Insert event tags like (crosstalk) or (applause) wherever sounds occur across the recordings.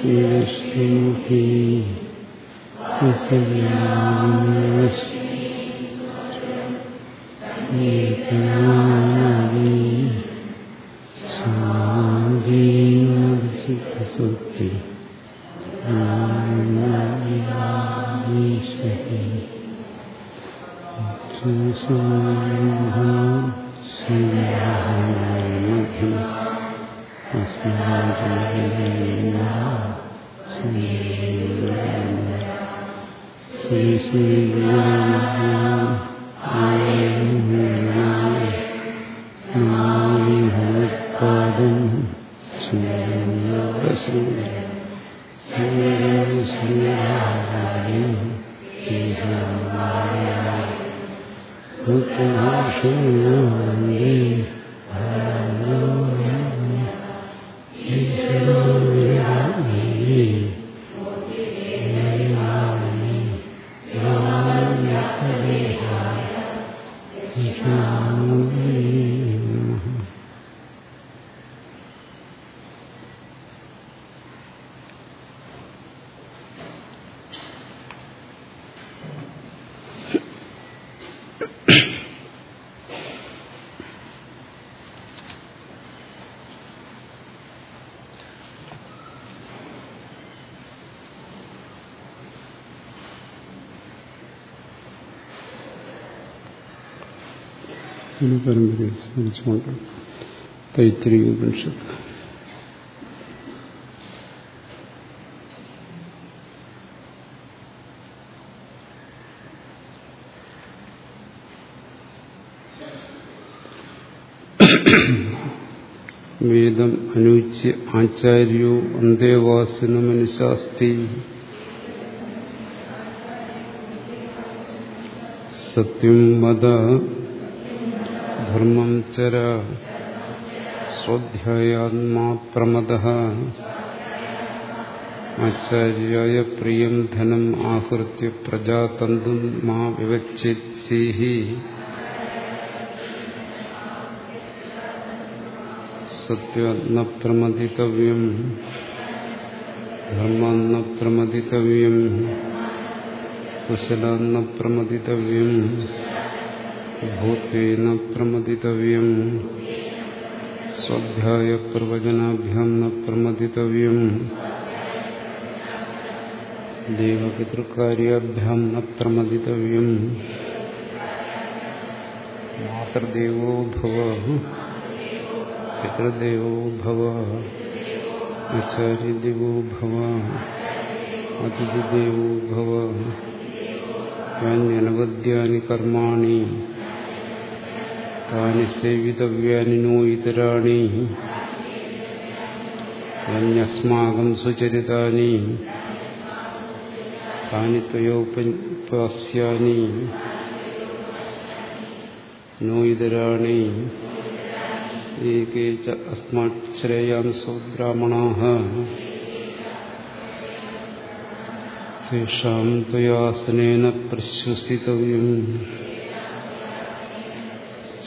വിഷ്ണുമുഖി ശാന്തി പരമ്പരയെ സ്മരിച്ചുകൊണ്ട് തൈത്തിരി ഉപനിഷത്ത്. വേദം അനുച്യ ആചാര്യോ അന്തേവാസിന മനുശാസ്തി സത്യം വദ ധർമ്മം ചര സ്വാധ്യായാത്മാ പ്രമദ ആചാര്യായ പ്രിയം ധനം ആഹൃത്യ പ്രജാതന്തു മാ വിവച്ചേഹി സത്യാത്മ പ്രമദിതവ്യം ധർമാന്ന പ്രമദിതവ്യം കുശലാന്ന പ്രമദിതവ്യം ഭൂത്വേന പ്രമദിതവ്യം സ്വാധ്യായ പ്രവചനാഭ്യാം ന പ്രമദിതവ്യം ദേവപിതൃകാര്യാഭ്യാം ന പ്രമദിതവ്യം മാതൃദേവോ ഭവ പിതൃദേവോ ഭവ ആചാര്യദേവോ ഭവ അതിഥിദേവോ ഭവ യാന്യനവദ്യാനി കർമാണി താനി സേവിതവ്യാനി നോ ഇതരാണി യന്യസ്മാകം സുചരിതാനി താനി ത്വയോപസ്യാനി നോ ഇതരാണി ഏകേ ച അസ്മാത് ശ്രേയാംസോ ബ്രാഹ്മണാഃ തേഷാം ത്വയാസനേന പ്രശ്വസിതവ്യം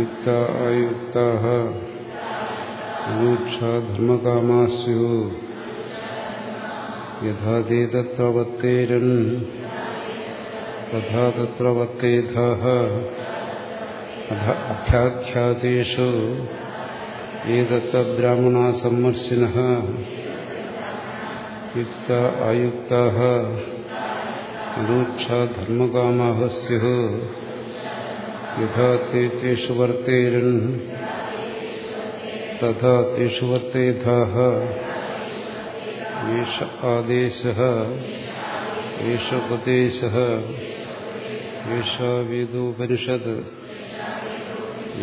യുക്താ അയുക്താः അനൂക്ഷാ ധർമ്മകാമാ സ്യുः യഥാ തേ തത്ര വത്തേരൻ തഥാ തത്ര വത്തേധാः അഭ്യാഖ്യാതേഷു ഏതത്ത ബ്രാഹ്മണാ സമ്മർശിനः യുക്ത അയുക്താः അനൂക്ഷാ ധർമ്മകാമാः സ്യുः യഥാ തേ തേഷു വർത്തേരൻ തഥാ തേഷു വർത്തേധാः ഏഷ ആദേശः ഏഷ ഉപദേശः ഏഷാ വേദോപനിഷത്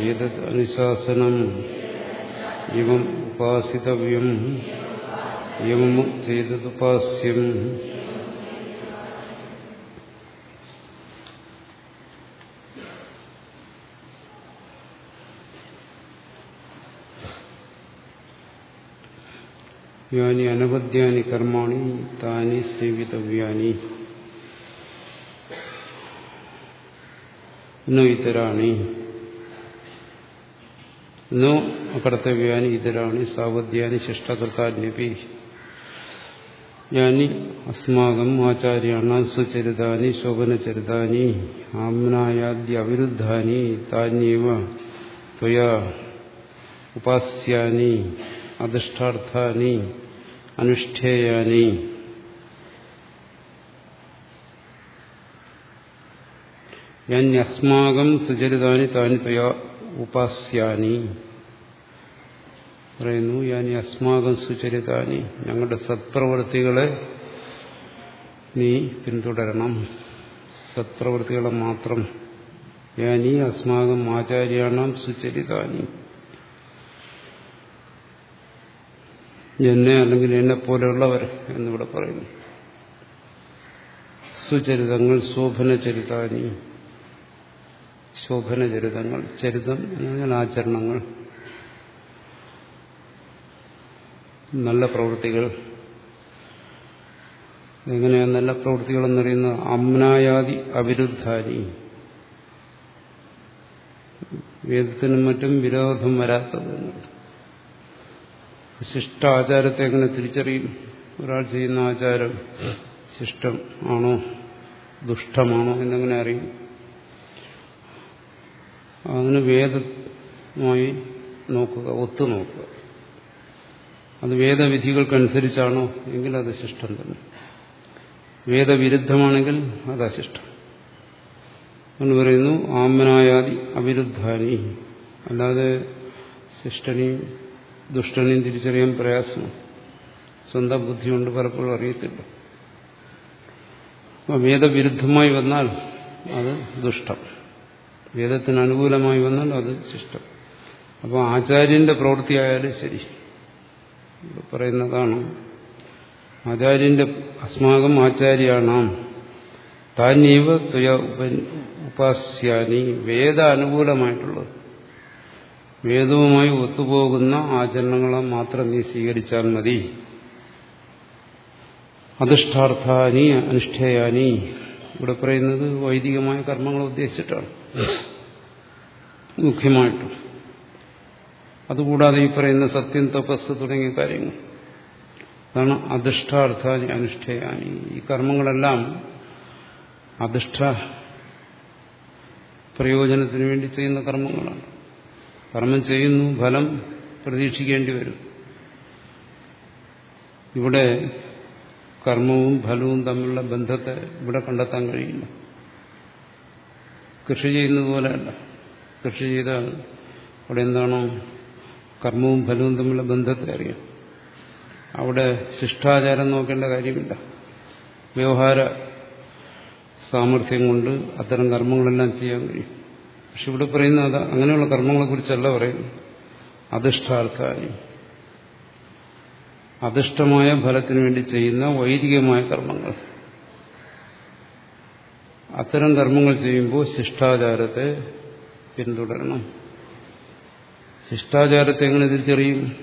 ഏതത് അനുശാസനം ഇവം ഉപാസിതവ്യം യമമു ചെയ്തതുപാസ്യം യാനി അനവദ്യാനി കർമാണി താനി സേവിതവ്യാനി. ഇതരാണി. നോ അകർത്തവ്യാനി ഇതരാണി സാവദ്യാനി ശിഷ്ടകൃതാന്യപി യാനി അസ്മാകം ആചാര്യാണ സുചരിതാനി ശോഭനചരിതാനി ആമ്നായാദ്യ അവിരുദ്ധാനി താന്യവ ത്വയാ ഉപാസ്യാനി. അധിഷ്ഠാർത്ഥാനി അനുഷ്ഠേയാനി. യന്യസ്മാകം സുചരിതാനി താനി ത്വയാ ഉപാസ്യാനി. പറയുന്നു യാനി അസ്മാകം സുചരിതാനി ഞങ്ങളുടെ സത്പ്രവൃത്തികളെ നീ പിന്തുടരണം. സത്പ്രവൃത്തികളെ മാത്രം. യാനി അസ്മാകം ആചാര്യാണം സുചരിതാനി. എന്നെ അല്ലെങ്കിൽ എന്നെ പോലെയുള്ളവർ എന്നിവിടെ പറയുന്നു. സുചരിതങ്ങൾ ശോഭനചരിതാനി ശോഭനചരിതങ്ങൾ ചരിതം എന്ന് ആചരണങ്ങൾ. നല്ല പ്രവൃത്തികൾ. എങ്ങനെയാണ് നല്ല പ്രവൃത്തികൾ എന്നറിയുന്ന അമ്നായാദി അവിരുദ്ധാനി. വേദത്തിനും മറ്റും വിരോധം വരാത്തത് ശിഷ്ടാചാരത്തെ എങ്ങനെ തിരിച്ചറിയും? ഒരാൾ ചെയ്യുന്ന ആചാരം ശിഷ്ടം ആണോ? ദുഷ്ടമാണോ? എന്നെങ്ങനെ അറിയും? അതിന് വേദമായി നോക്കുക ഒത്തു നോക്കുക. അത് വേദവിധികൾക്കനുസരിച്ചാണോ? എങ്കിൽ അത് ശിഷ്ടം തന്നെ. വേദവിരുദ്ധമാണെങ്കിൽ അത് അശിഷ്ടം. എന്ന് പറയുന്നു ആമനായാദി അവിരുദ്ധാനി. അല്ലാതെ ശിഷ്ടനെയും ദുഷ്ടനെയും തിരിച്ചറിയാൻ പ്രയാസമാണ്. സ്വന്തം ബുദ്ധി കൊണ്ട് പലപ്പോഴും അറിയത്തില്ല. അപ്പം വേദവിരുദ്ധമായി വന്നാൽ അത് ദുഷ്ടം. വേദത്തിന് അനുകൂലമായി വന്നാൽ അത് ശിഷ്ടം. അപ്പോൾ ആചാര്യന്റെ പ്രവൃത്തിയായാലും ശരി. പറയുന്നതാണ് ആചാര്യന്റെ അസ്മാകം ആചാര്യാണാം. താനീവ തുയ ഉപാസ്യാനി. വേദ അനുകൂലമായിട്ടുള്ളത്. വേദവുമായി ഒത്തുപോകുന്ന ആചരണങ്ങളെ മാത്രം നീ സ്വീകരിച്ചാൽ മതി. അധിഷ്ഠാർത്ഥാനി അനുഷ്ഠേയാനി. ഇവിടെ പറയുന്നത് വൈദികമായ കർമ്മങ്ങൾ ഉദ്ദേശിച്ചിട്ടാണ്. മുഖ്യമായിട്ടും. അതുകൂടാതെ ഈ പറയുന്ന സത്യം തപസ് തുടങ്ങിയ കാര്യങ്ങൾ. അതാണ് അധിഷ്ഠാർത്ഥാനി അനുഷ്ഠേയാനി. ഈ കർമ്മങ്ങളെല്ലാം അധിഷ്ഠ പ്രയോജനത്തിന് വേണ്ടി ചെയ്യുന്ന കർമ്മങ്ങളാണ്. കർമ്മം ചെയ്യുന്നു ഫലം പ്രതീക്ഷിക്കേണ്ടി വരും. ഇവിടെ കർമ്മവും ഫലവും തമ്മിലുള്ള ബന്ധത്തെ ഇവിടെ കണ്ടെത്താൻ കഴിയില്ല. കൃഷി ചെയ്യുന്നത് പോലെയല്ല. കൃഷി ചെയ്താൽ അവിടെ എന്താണോ കർമ്മവും ഫലവും തമ്മിലുള്ള ബന്ധത്തെ അറിയാം. അവിടെ ശിഷ്ടാചാരം നോക്കേണ്ട കാര്യമില്ല. വ്യവഹാര സാമർഥ്യം കൊണ്ട് അത്തരം കർമ്മങ്ങളെല്ലാം ചെയ്യാൻ കഴിയും. പക്ഷെ ഇവിടെ പറയുന്ന അത് അങ്ങനെയുള്ള കർമ്മങ്ങളെ കുറിച്ചല്ല പറയും അധിഷ്ഠാർത്ഥാനി അധിഷ്ഠമായ ഫലത്തിനു വേണ്ടി ചെയ്യുന്ന വൈദികമായ കർമ്മങ്ങൾ. അത്തരം കർമ്മങ്ങൾ ചെയ്യുമ്പോൾ ശിഷ്ടാചാരത്തെ പിന്തുടരണം. ശിഷ്ടാചാരത്തെ എങ്ങനെ തിരിച്ചറിയും?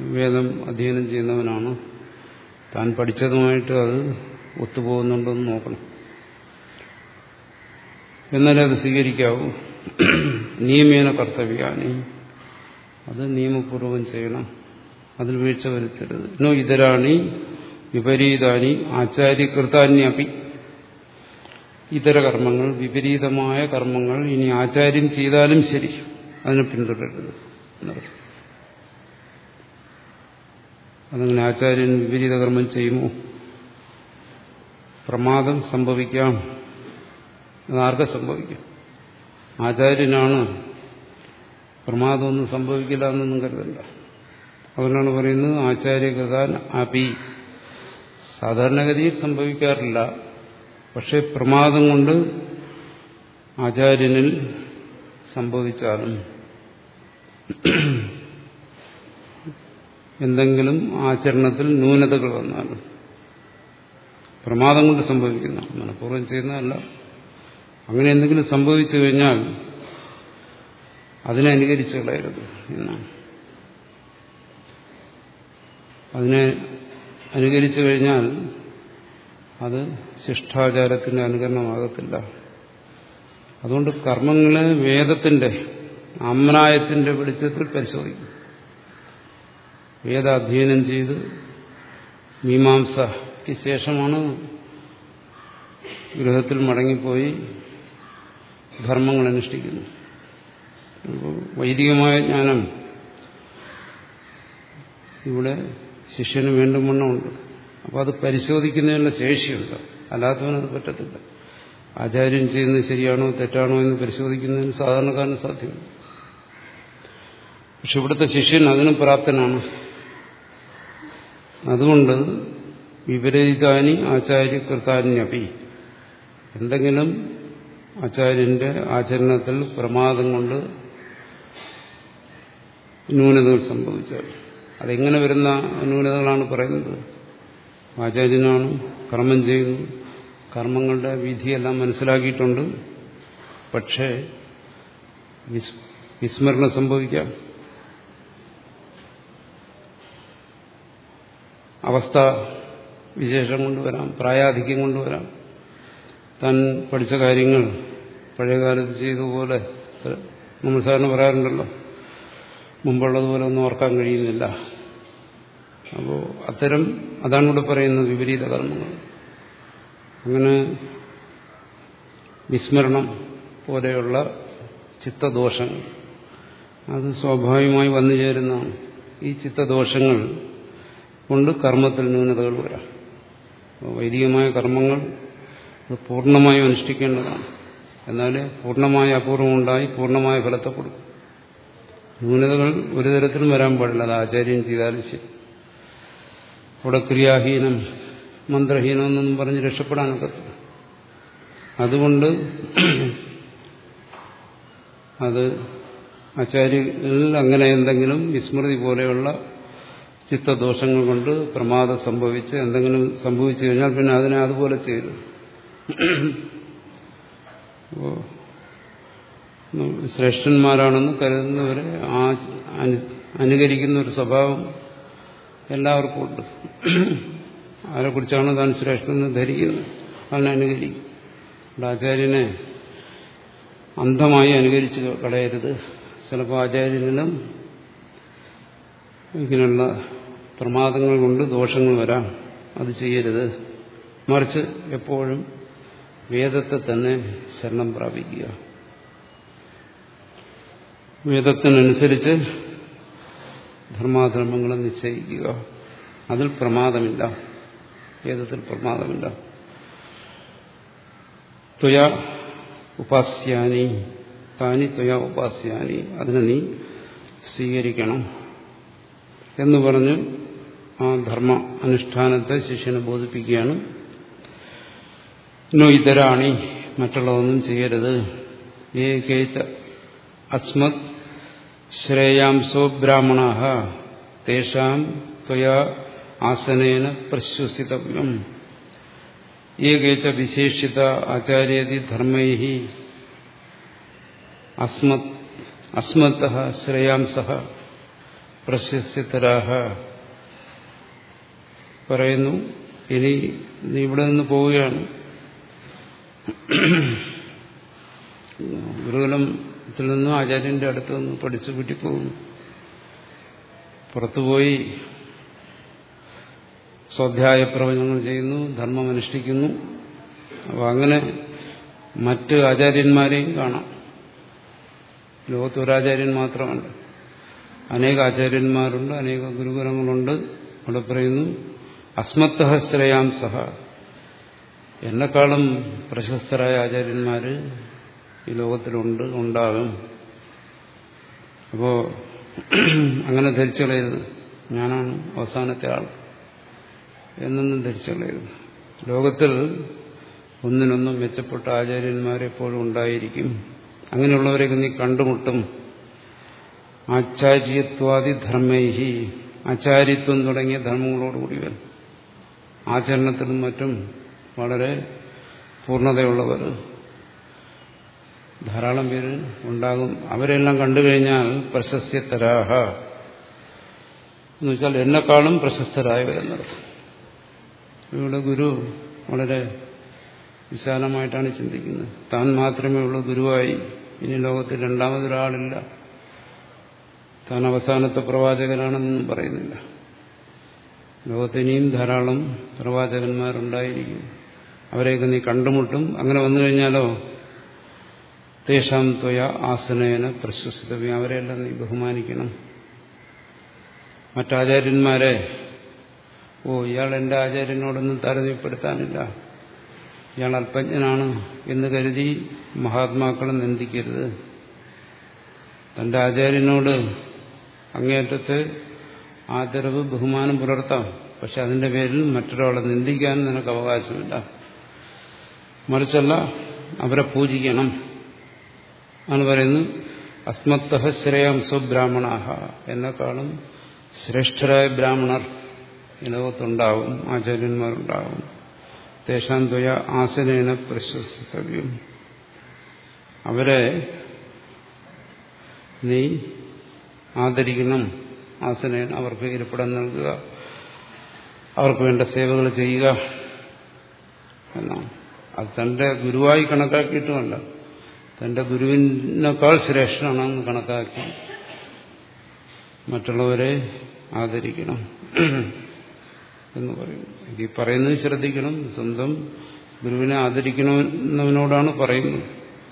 വേദം അധ്യയനം ചെയ്യുന്നവനാണ്. താൻ പഠിച്ചതുമായിട്ട് അത് ഒത്തുപോകുന്നുണ്ടെന്ന് നോക്കണം. എന്നാലേ അത് സ്വീകരിക്കാവൂ. നിയമേന കർത്തവ്യാനി. അത് നിയമപൂർവം ചെയ്യണം. അതിൽ വീഴ്ച വരുത്തരുത്. നോ ഇതരാണി വിപരീതാനി ആചാര്യകൃതാന്യപി. ഇതര കർമ്മങ്ങൾ വിപരീതമായ കർമ്മങ്ങൾ ഇനി ആചാര്യം ചെയ്താലും ശരി. അതിനെ പിന്തുടരരുത് അതങ്ങനെ ആചാര്യൻ വിപരീത കർമ്മം ചെയ്യുമോ? പ്രമാദം സംഭവിക്കാം. അതാർക്ക് സംഭവിക്കും? ആചാര്യനാണ്. പ്രമാദമൊന്നും സംഭവിക്കില്ല എന്നൊന്നും കരുതണ്ട. അതുകൊണ്ടാണ് പറയുന്നത് ആചാര്യകൃതാൻ അപി. സാധാരണഗതിയിൽ സംഭവിക്കാറില്ല. പക്ഷെ പ്രമാദം കൊണ്ട് ആചാര്യനിൽ സംഭവിച്ചാലും എന്തെങ്കിലും ആചരണത്തിൽ ന്യൂനതകൾ വന്നാലും പ്രമാദം കൊണ്ട് സംഭവിക്കുന്ന മനഃപൂർവം ചെയ്യുന്നതല്ല. അങ്ങനെ എന്തെങ്കിലും സംഭവിച്ചു കഴിഞ്ഞാൽ അതിനെ അനുകരിച്ച് കളയരുത് എന്നാണ്. അതിനെ അനുകരിച്ചു കഴിഞ്ഞാൽ അത് ശിഷ്ടാചാരത്തിന്റെ അനുകരണമാകത്തില്ല. അതുകൊണ്ട് കർമ്മങ്ങളെ വേദത്തിന്റെ അമ്നായത്തിന്റെ വെളിച്ചത്തിൽ പരിശോധിക്കും. വേദാധ്യയനം ചെയ്ത് മീമാംസയ്ക്ക് ശേഷമാണ് ഗൃഹത്തിൽ മടങ്ങിപ്പോയി ധർമ്മങ്ങൾ അനുഷ്ഠിക്കുന്നു. വൈദികമായ ജ്ഞാനം ഇവിടെ ശിഷ്യന് വീണ്ടും വണ്ണമുണ്ട്. അപ്പോൾ അത് പരിശോധിക്കുന്നതിനുള്ള ശേഷിയുണ്ട്. അല്ലാത്തവനത് പറ്റത്തില്ല. ആചാര്യൻ ചെയ്യുന്നത് ശരിയാണോ തെറ്റാണോ എന്ന് പരിശോധിക്കുന്നതിന് സാധാരണക്കാരന് സാധ്യമല്ല. പക്ഷെ ഇവിടുത്തെ ശിഷ്യൻ അതിനും പ്രാപ്തനാണ്. അതുകൊണ്ട് വിപരീതാനി ആചാര്യകൃതാന്യപി എന്തെങ്കിലും ആചാര്യന്റെ ആചരണത്തിൽ പ്രമാദം കൊണ്ട് ന്യൂനതകൾ സംഭവിച്ചാൽ അതെങ്ങനെ വരുന്ന ന്യൂനതകളാണ് പറയുന്നത്? ആചാര്യനാണ് കർമ്മം ചെയ്യുന്നു. കർമ്മങ്ങളുടെ വിധിയെല്ലാം മനസ്സിലാക്കിയിട്ടുണ്ട്. പക്ഷേ വിസ്മരണം സംഭവിക്കാം. അവസ്ഥ വിശേഷം കൊണ്ടുവരാം പ്രായാധിക്യം കൊണ്ടുവരാം. താൻ പഠിച്ച കാര്യങ്ങൾ പഴയകാലത്ത് ചെയ്തതുപോലെ നമ്മൾ സാറിന് പറയാറുണ്ടല്ലോ. മുമ്പുള്ളതുപോലെ ഒന്നും ഓർക്കാൻ കഴിയുന്നില്ല. അപ്പോൾ അത്തരം അതാണ് ഇവിടെ പറയുന്നത് വിപരീത കർമ്മങ്ങൾ. അങ്ങനെ വിസ്മരണം പോലെയുള്ള ചിത്തദോഷങ്ങൾ. അത് സ്വാഭാവികമായി വന്നു ചേരുന്നതാണ്. ഈ ചിത്തദോഷങ്ങൾ കൊണ്ട് കർമ്മത്തിൽ ന്യൂനതകൾ വരാം. വൈദികമായ കർമ്മങ്ങൾ അത് പൂർണമായും അനുഷ്ഠിക്കേണ്ടതാണ്. എന്നാലേ പൂർണമായ അപൂർവം ഉണ്ടായി പൂർണമായ ഫലത്തെ കൊടുക്കും ന്യൂനതകൾ ഒരു തരത്തിലും വരാൻ പാടില്ല. അത് ആചാര്യം ചെയ്താലും ശരി. അവിടെ ക്രിയാഹീനം മന്ത്രഹീനം എന്നൊന്നും പറഞ്ഞ് രക്ഷപ്പെടാനൊക്കെ അതുകൊണ്ട് അത് ആചാര്യങ്ങളിൽ അങ്ങനെ എന്തെങ്കിലും വിസ്മൃതി പോലെയുള്ള ചിത്തദോഷങ്ങൾ കൊണ്ട് പ്രമാദം സംഭവിച്ച് എന്തെങ്കിലും സംഭവിച്ചു കഴിഞ്ഞാൽ പിന്നെ അതിനെ അതുപോലെ ചെയ്തു. ശ്രേഷ്ഠന്മാരാണെന്ന് കരുതുന്നവരെ ആ അനുകരിക്കുന്ന ഒരു സ്വഭാവം എല്ലാവർക്കും ഉണ്ട്. ആരെക്കുറിച്ചാണ് താൻ ശ്രേഷ്ഠനെന്ന് ധരിക്കുന്നത്. അതിനെ അനുകരിക്കും. ആചാര്യനെ അന്ധമായി അനുകരിച്ച് കളയരുത്. ചിലപ്പോൾ ആചാര്യനിലും ഇങ്ങനെയുള്ള പ്രമാദങ്ങൾ കൊണ്ട് ദോഷങ്ങൾ വരാം. അത് ചെയ്യരുത്. മറിച്ച് എപ്പോഴും വേദത്തെ തന്നെ ശരണം പ്രാപിക്കുക. വേദത്തിനനുസരിച്ച് ധർമാധർമ്മങ്ങളെ നിശ്ചയിക്കുക. അതിൽ പ്രമാദമില്ല. വേദത്തിൽ പ്രമാദമില്ല. ത്വയ ഉപാസ്യാനി താനി ത്വയ ഉപാസ്യാനി അതിനെ നീ സ്വീകരിക്കണം എന്ന് പറഞ്ഞ് ആ ധർമ്മ അനുഷ്ഠാനത്തെ ശിഷ്യനെ ബോധിപ്പിക്കുകയാണ് ഇതരാണി. മറ്റുള്ളതൊന്നും ചെയ്യരുത്. ഏകേച്ച അസ്മത് ശ്രേയാംസോ ബ്രാഹ്മണ തേഷാം ത്വയാ ആസനേന പ്രശ്വസിതവ്യം. ഏകേച്ച വിശേഷിത ആചാര്യതി ധർമ്മൈ അസ്മത് അസ്മത്ത ശ്രേയാംസ പ്രശസ്തരാഹ പറയുന്നു ഇനി നീ ഇവിടെ നിന്ന് പോവുകയാണ്. (clears throat) ഗുരുകുലത്തിൽ നിന്നും ആചാര്യന്റെ അടുത്ത് നിന്ന് പഠിച്ചു വീട്ടിൽ പോകുന്നു പുറത്തുപോയി സ്വാധ്യായ പ്രവചനങ്ങൾ ചെയ്യുന്നു ധർമ്മം അനുഷ്ഠിക്കുന്നു. അപ്പോൾ അങ്ങനെ മറ്റ് ആചാര്യന്മാരെയും കാണാം. ലോകത്ത് ഒരാചാര്യൻ മാത്രമല്ല. അനേക ആചാര്യന്മാരുണ്ട് അനേക ഗുരുകുലങ്ങളുണ്ട്. അവിടെ പറയുന്നു അസ്മത്തഹ ശ്രേയാംസഹ എന്നെക്കാളും പ്രശസ്തരായ ആചാര്യന്മാർ ഈ ലോകത്തിലുണ്ട് ഉണ്ടാകും. അപ്പോൾ അങ്ങനെ ധരിച്ചു കളയരുത് ഞാനാണ് അവസാനത്തെ ആൾ എന്നൊന്നും ധരിച്ചു കളയരുത് ലോകത്തിൽ ഒന്നിനൊന്നും മെച്ചപ്പെട്ട ആചാര്യന്മാരെപ്പോഴും ഉണ്ടായിരിക്കും. അങ്ങനെയുള്ളവരെയൊക്കെ നീ കണ്ടുമുട്ടും. ആചാര്യത്വാദി ധർമ്മൈഹി ആചാര്യത്വം തുടങ്ങിയ ധർമ്മങ്ങളോടുകൂടി വരും. ആചരണത്തിലും മറ്റും വളരെ പൂർണതയുള്ളവർ. ധാരാളം പേര് ഉണ്ടാകും. അവരെല്ലാം കണ്ടു കഴിഞ്ഞാൽ പ്രശസ്തരാഹ എന്ന് വെച്ചാൽ എന്നെക്കാളും പ്രശസ്തരായവരെന്നർത്ഥം. ഇവിടെ ഗുരു വളരെ വിശാലമായിട്ടാണ് ചിന്തിക്കുന്നത്. താൻ മാത്രമേ ഉള്ളൂ ഗുരുവായി. ഇനി ലോകത്തിൽ രണ്ടാമതൊരാളില്ല. താൻ അവസാനത്തെ പ്രവാചകനാണെന്നൊന്നും പറയുന്നില്ല. ലോകത്തിനിയും ധാരാളം പ്രവാചകന്മാരുണ്ടായിരിക്കും. അവരെയൊക്കെ നീ കണ്ടുമുട്ടും. അങ്ങനെ വന്നു കഴിഞ്ഞാലോ? തേഷാം ത്വയ ആസനേന പ്രശസ്തവ്യം. അവരെയെല്ലാം നീ ബഹുമാനിക്കണം. മറ്റാചാര്യന്മാരെ ഓ ഇയാൾ എന്റെ ആചാര്യനോടൊന്നും താരതമ്യപ്പെടുത്താനില്ല. ഇയാൾ അല്പജ്ഞനാണ് എന്ന് കരുതി മഹാത്മാക്കളെ നിന്ദിക്കരുത്. തന്റെ ആചാര്യനോട് അങ്ങേറ്റത്തെ ആദരവ് ബഹുമാനം പുലർത്താം. പക്ഷെ അതിന്റെ പേരിൽ മറ്റൊരാളെ നിന്ദിക്കാനും നിനക്ക് അവകാശമില്ല. മറിച്ചല്ല അവരെ പൂജിക്കണം. ആണ് പറയുന്നത് അസ്മത്തഹ ശ്രേയാംസോ ബ്രാഹ്മണാഹ എന്നെക്കാളും ശ്രേഷ്ഠരായ ബ്രാഹ്മണർ ഈ ലോകത്തുണ്ടാവും ആചാര്യന്മാരുണ്ടാവും. തേഷാം ദ്വയ ആസനേന പ്രശസ്തവ്യം. അവരെ നീ ആദരിക്കണം ആസനേന അവർക്ക് ഇരിപ്പിടം നൽകുക അവർക്ക് വേണ്ട സേവകൾ ചെയ്യുക എന്നാണ്. അത് തന്റെ ഗുരുവായി കണക്കാക്കിയിട്ടുമല്ല. തന്റെ ഗുരുവിനേക്കാൾ ശ്രേഷ്ഠനാണെന്ന് കണക്കാക്കി മറ്റുള്ളവരെ ആദരിക്കണം എന്ന് പറയും ഇത് ഈ പറയുന്നത് ശ്രദ്ധിക്കണം. സ്വന്തം ഗുരുവിനെ ആദരിക്കണമെന്നവനോടാണ് പറയുന്നത്.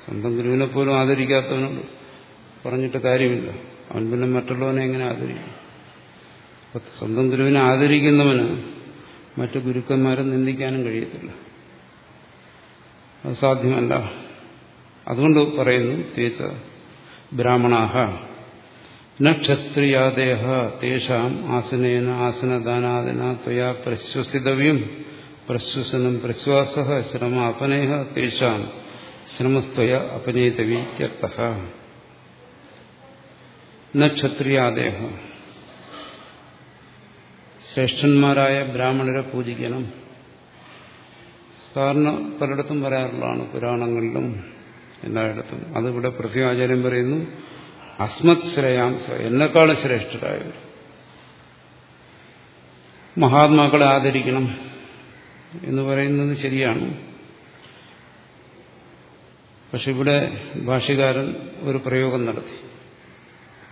സ്വന്തം ഗുരുവിനെ പോലും ആദരിക്കാത്തവനോട് പറഞ്ഞിട്ട് കാര്യമില്ല. അവൻ പിന്നെ മറ്റുള്ളവനെ എങ്ങനെ ആദരിക്കും? സ്വന്തം ഗുരുവിനെ ആദരിക്കുന്നവന് മറ്റു ഗുരുക്കന്മാരെ നിന്ദിക്കാനും കഴിയത്തില്ല. അത് സാധ്യമല്ല അതുകൊണ്ട് പറയുന്നു തേച്ച ബ്രാഹ്മണാഹ. നക്ഷത്രിയാദേഹ തേഷാം ആസനേന ആസനദാനാദിന ത്വയാ പ്രശ്വസിതവ്യം പ്രശ്വസനം പ്രശ്വാസ ശ്രമ അപനേഹ തേഷാം ശ്രമസ്ത്വയ അപനേതവീത്യർത്ഥ നക്ഷത്രിയാദേഹ ശ്രേഷ്ഠന്മാരായ ബ്രാഹ്മണരെ പൂജിക്കണം. സാധാരണ പലയിടത്തും പറയാറുള്ളതാണ് പുരാണങ്ങളിലും എല്ലായിടത്തും. അതിവിടെ പൃഥ്വിയാചാര്യം പറയുന്നു അസ്മത് ശ്രേയാംസ എന്നെക്കാളും ശ്രേഷ്ഠരായവർ. മഹാത്മാക്കളെ ആദരിക്കണം എന്ന് പറയുന്നത് ശരിയാണ്. പക്ഷെ ഇവിടെ ഭാഷ്യകാരൻ ഒരു പ്രയോഗം നടത്തി.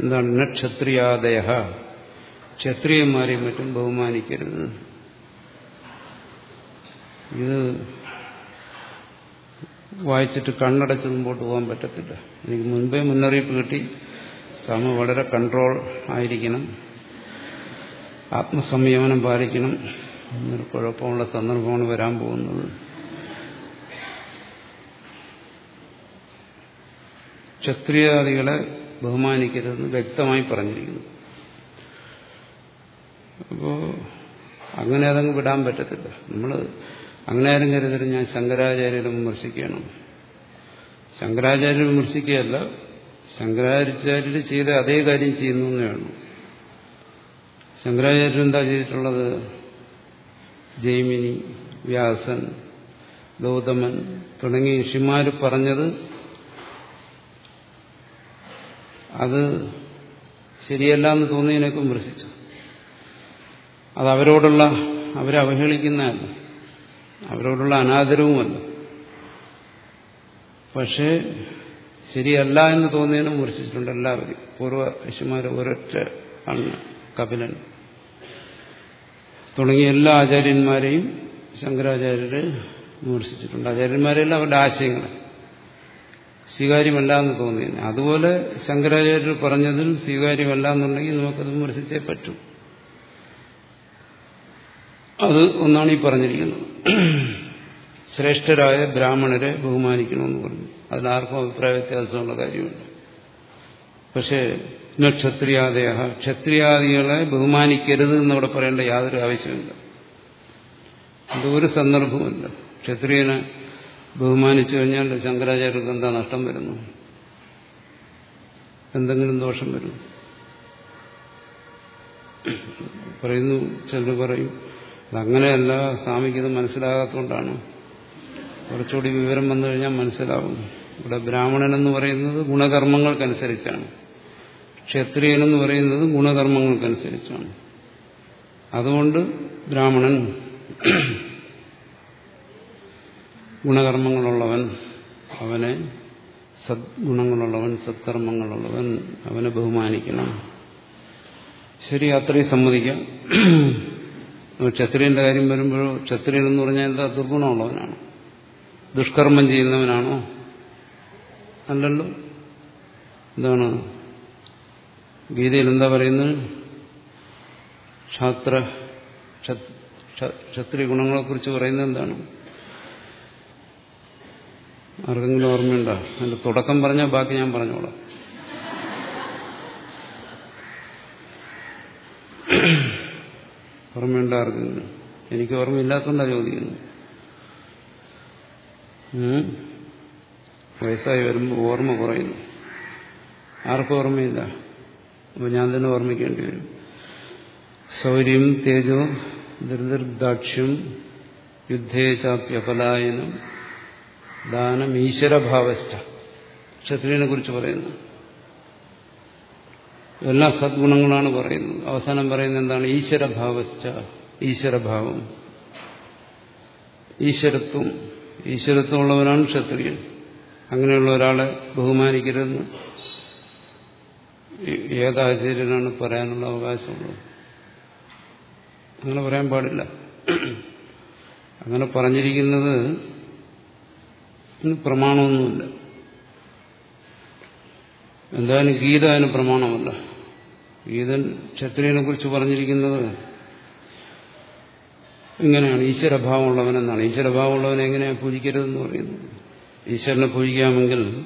എന്താണ്? ക്ഷത്രിയാദയ ക്ഷത്രിയന്മാരെയും മറ്റും ബഹുമാനിക്കരുത്. ഇത് വായിച്ചിട്ട് കണ്ണടച്ച് മുമ്പോട്ട് പോകാൻ പറ്റത്തില്ല. എനിക്ക് മുൻപേ മുന്നറിയിപ്പ് കിട്ടി. സമ വളരെ കൺട്രോൾ ആയിരിക്കണം. ആത്മസംയമനം പാലിക്കണം. എന്നൊരു കുഴപ്പമുള്ള സന്ദർഭമാണ് വരാൻ പോകുന്നത്. ക്ഷത്രിയാദികളെ ബഹുമാനിക്കരുതെന്ന് വ്യക്തമായി പറഞ്ഞിരിക്കുന്നു. അപ്പോ അങ്ങനെ അതങ്ങ് വിടാൻ പറ്റത്തില്ല. നമ്മൾ അങ്ങനെ ആരും കരുതരും ഞാൻ ശങ്കരാചാര്യരെ വിമർശിക്കണം ശങ്കരാചാര്യരെ വിമർശിക്കുകയല്ല ശങ്കരാചാര്യർ ചെയ്ത അതേ കാര്യം ചെയ്യുന്നു എന്നാണ് ശങ്കരാചാര്യർ എന്താ ചെയ്തിട്ടുള്ളത്? ജൈമിനി വ്യാസൻ ഗൗതമൻ തുടങ്ങിയ ഋഷിമാർ പറഞ്ഞത് അത് ശരിയല്ല എന്ന് തോന്നിയതിനൊക്കെ വിമർശിച്ചു. അത് അവരോടുള്ള അവരെ അവഹേളിക്കുന്നതല്ല അവരോടുള്ള അനാദരവുമല്ല പക്ഷേ ശരിയല്ല എന്ന് തോന്നിയതിനും വിമർശിച്ചിട്ടുണ്ട് എല്ലാവരും. പൂർവ ഋഷിമാർ ഒരൊറ്റ ആണ് കപിലൻ. തുടങ്ങിയ എല്ലാ ആചാര്യന്മാരെയും ശങ്കരാചാര്യര് വിമർശിച്ചിട്ടുണ്ട്. ആചാര്യന്മാരെല്ലാം അവരുടെ ആശയങ്ങൾ സ്വീകാര്യമല്ല എന്ന് തോന്നിയത് അതുപോലെ ശങ്കരാചാര്യർ പറഞ്ഞതിൽ സ്വീകാര്യമല്ല എന്നുണ്ടെങ്കിൽ നമുക്കത് വിമർശിച്ചേ പറ്റൂ. അത് ഒന്നാണ് ഈ പറഞ്ഞിരിക്കുന്നത്. ശ്രേഷ്ഠരായ ബ്രാഹ്മണരെ ബഹുമാനിക്കണമെന്ന് പറഞ്ഞു. അതിലാർക്കും അഭിപ്രായ വ്യത്യാസമുള്ള കാര്യമുണ്ട് പക്ഷേ ക്ഷത്രിയാദയ ക്ഷത്രിയാദികളെ ബഹുമാനിക്കരുത് എന്നവിടെ പറയേണ്ട യാതൊരു ആവശ്യമില്ല അത് ഒരു സന്ദർഭവുമില്ല. ക്ഷത്രിയനെ ബഹുമാനിച്ചു കഴിഞ്ഞാൽ ശങ്കരാചാര്യർക്ക് എന്താ നഷ്ടം വരുന്നു എന്തെങ്കിലും ദോഷം വരും? പറയുന്നു ചിലർ പറയും അതങ്ങനെയല്ല സ്വാമിക്ക് ഇത് മനസ്സിലാകാത്തതുകൊണ്ടാണ് കുറച്ചുകൂടി വിവരം വന്നു കഴിഞ്ഞാൽ മനസ്സിലാവും. ഇവിടെ ബ്രാഹ്മണൻ എന്ന് പറയുന്നത് ഗുണകർമ്മങ്ങൾക്കനുസരിച്ചാണ്. ക്ഷത്രിയൻ എന്ന് പറയുന്നത് ഗുണകർമ്മങ്ങൾക്കനുസരിച്ചാണ്. അതുകൊണ്ട് ബ്രാഹ്മണൻ ഗുണകർമ്മങ്ങളുള്ളവൻ അവനെ സദ്ഗുണങ്ങളുള്ളവൻ സത്കർമ്മങ്ങളുള്ളവൻ അവനെ ബഹുമാനിക്കണം. ശരി അത്രയും സമ്മതിക്കാം. ക്ഷത്രിയന്റെ കാര്യം വരുമ്പോൾ ക്ഷത്രിയൻ എന്ന് പറഞ്ഞാൽ എന്താ? ദുർഗുണമുള്ളവനാണ്. ദുഷ്കർമ്മം ചെയ്യുന്നവനാണോ? അല്ലല്ലോ. എന്താണ്? ഗീതയിൽ എന്താ പറയുന്നത്? ക്ഷാത്ര ക്ഷത്രിയ ഗുണങ്ങളെക്കുറിച്ച് പറയുന്നത് എന്താണ്? ആർക്കെങ്കിലും ഓർമ്മയുണ്ടോ? അതിന്റെ തുടക്കം പറഞ്ഞാൽ ബാക്കി ഞാൻ പറഞ്ഞോളാം. ഓർമ്മയുണ്ടോ ആർക്കെങ്കിലും എനിക്ക് ഓർമ്മയില്ലാത്തതുകൊണ്ടാണ് ചോദിക്കുന്നത്. വയസ്സായി വരുമ്പോൾ ഓർമ്മ കുറയുന്നു. ആർക്കും ഓർമ്മയില്ല. അപ്പോൾ ഞാൻ തന്നെ ഓർമ്മിക്കേണ്ടി വരും. ശൗര്യം തേജോ ദൃദൃദാക്ഷ്യം യുദ്ധേ ചാപ്യപലായനം ദാനം ഈശ്വരഭാവസ്ഥ ക്ഷത്രിയനെ കുറിച്ച് പറയുന്നു. എല്ലാ സദ്ഗുണങ്ങളാണ് പറയുന്നത്. അവസാനം പറയുന്നത് എന്താണ്? ഈശ്വരഭാവസ്ഥ ഈശ്വരഭാവം. ഈശ്വരത്വം ഉള്ളവനാണ് ക്ഷത്രിയൻ. അങ്ങനെയുള്ള ഒരാളെ ബഹുമാനിക്കരുതെന്ന് ഏതാചാര്യനാണ് പറയാനുള്ള അവകാശമുള്ളത്. അങ്ങനെ പറയാൻ പാടില്ല. അങ്ങനെ പറഞ്ഞിരിക്കുന്നത് പ്രമാണമൊന്നുമില്ല. എന്തായാലും ഗീത അതിന് പ്രമാണമല്ല. ഗീതൻ ക്ഷത്രിയനെ കുറിച്ച് പറഞ്ഞിരിക്കുന്നത്? ഇങ്ങനെയാണ്. ഈശ്വരഭാവമുള്ളവനെന്നാണ്. ഈശ്വരഭാവമുള്ളവനെ എങ്ങനെയാണ് പൂജിക്കരുതെന്ന് പറയുന്നത്? ഈശ്വരനെ പൂജിക്കാമെങ്കിൽ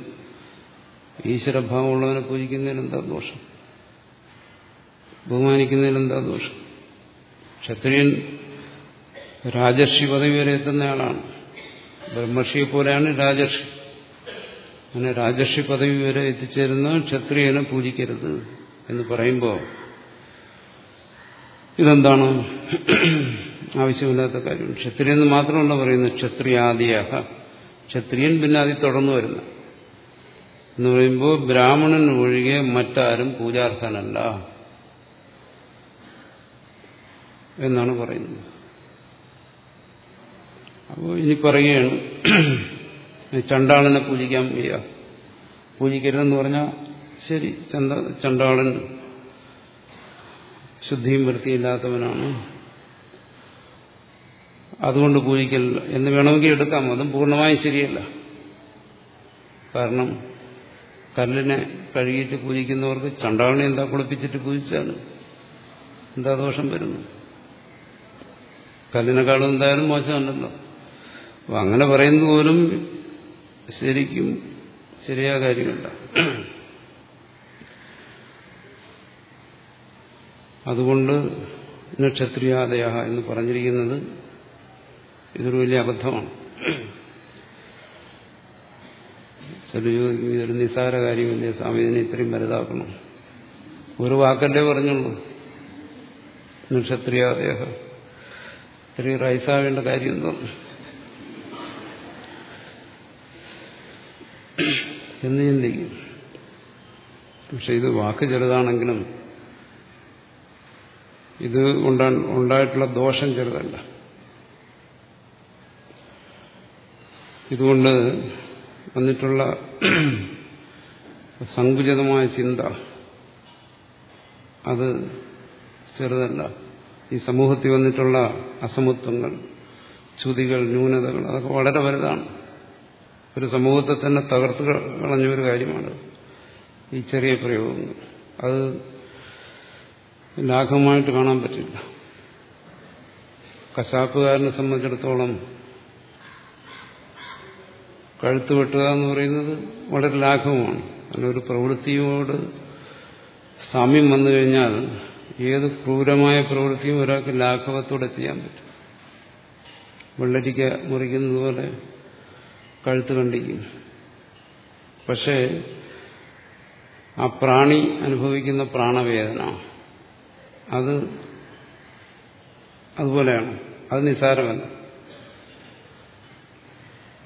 ഈശ്വരഭാവമുള്ളവനെ പൂജിക്കുന്നതിന് എന്താ ദോഷം? ബഹുമാനിക്കുന്നതിന് എന്താ ദോഷം? ക്ഷത്രിയൻ രാജർഷി പദവി വരെ എത്തുന്നയാളാണ് ബ്രഹ്മർഷിയെ പോലെയാണ് രാജർഷി. അങ്ങനെ രാജർഷി പദവി വരെ എത്തിച്ചേരുന്ന ക്ഷത്രിയനെ പൂജിക്കരുത്. എന്ന് പറയുമ്പോൾ ഇതെന്താണ്? ആവശ്യമില്ലാത്ത കാര്യം. ക്ഷത്രിയൻ എന്ന് മാത്രമല്ല പറയുന്നത് ക്ഷത്രിയാദിയ ക്ഷത്രിയൻ പിന്നെ അതിൽ തുടർന്നു വരുന്ന. എന്ന് പറയുമ്പോൾ ബ്രാഹ്മണൻ ഒഴികെ മറ്റാരും പൂജാർഹനല്ല എന്നാണ് പറയുന്നത്. അപ്പോൾ ഇനി പറയുകയാണ് ചണ്ടാളനെ പൂജിക്കാൻ വയ്യ. പൂജിക്കരുതെന്ന് പറഞ്ഞാൽ ശരി ചന്ത ചണ്ടാളൻ ശുദ്ധിയും വൃത്തിയില്ലാത്തവനാണ്. അതുകൊണ്ട് പൂജിക്കൽ എന്ന് വേണമെങ്കിൽ എടുക്കാം അതും പൂർണമായും ശരിയല്ല. കാരണം കല്ലിനെ കഴുകിയിട്ട് പൂജിക്കുന്നവർക്ക് ചണ്ടാളിനെ എന്താ കുളിപ്പിച്ചിട്ട് പൂജിച്ചാണ്? എന്താ ദോഷം വരുന്നു കല്ലിനെക്കാളും എന്തായാലും മോശമല്ലല്ലോ. അപ്പം അങ്ങനെ പറയുന്നത് പോലും ശരിക്കും ശരിയായ കാര്യമല്ല. അതുകൊണ്ട് നക്ഷത്രിയാദയ എന്ന് പറഞ്ഞിരിക്കുന്നത് ഇതൊരു വലിയ അബദ്ധമാണ്. ഇതൊരു നിസ്സാര കാര്യമല്ലേ? സ്വാമി ഇതിനെ ഇത്രയും വലുതാക്കണം. ഒരു വാക്കല്ലേ പറഞ്ഞുള്ളൂ. നക്ഷത്രിയാദയ ഇത്രയും റൈസാവേണ്ട കാര്യം എന്തോന്നു എന്ന് ചിന്തിക്കും. പക്ഷെ ഇത് വാക്ക് ചെറുതാണെങ്കിലും ഇത് ഉണ്ടായിട്ടുള്ള ദോഷം ചെറുതല്ല. ഇതുകൊണ്ട് വന്നിട്ടുള്ള സങ്കുചിതമായ ചിന്ത അത് ചെറുതല്ല. ഈ സമൂഹത്തിൽ വന്നിട്ടുള്ള അസമത്വങ്ങൾ ചുതികൾ ന്യൂനതകൾ അതൊക്കെ വളരെ വലുതാണ്. ഒരു സമൂഹത്തെ തന്നെ തകർത്ത് കളഞ്ഞ ഒരു കാര്യമാണ് ഈ ചെറിയ പ്രയോഗങ്ങൾ. അത് ലാഘവമായിട്ട് കാണാൻ പറ്റില്ല. കശാപ്പുകാരനെ സംബന്ധിച്ചിടത്തോളം കഴുത്ത് വെട്ടുക എന്ന് പറയുന്നത് വളരെ ലാഘവമാണ്. അതിനൊരു പ്രവൃത്തിയോട് സാമ്യം വന്നു കഴിഞ്ഞാൽ ഏത് ക്രൂരമായ പ്രവൃത്തിയും ഒരാൾക്ക് ലാഘവത്തോടെ ചെയ്യാൻ പറ്റും. വെള്ളരിക്ക മുറിക്കുന്നത് പോലെ കഴുത്ത് കണ്ടിക്കും പക്ഷേ ആ പ്രാണി അനുഭവിക്കുന്ന പ്രാണവേദന അത് അതുപോലെയാണ്. അത് നിസ്സാരമല്ല.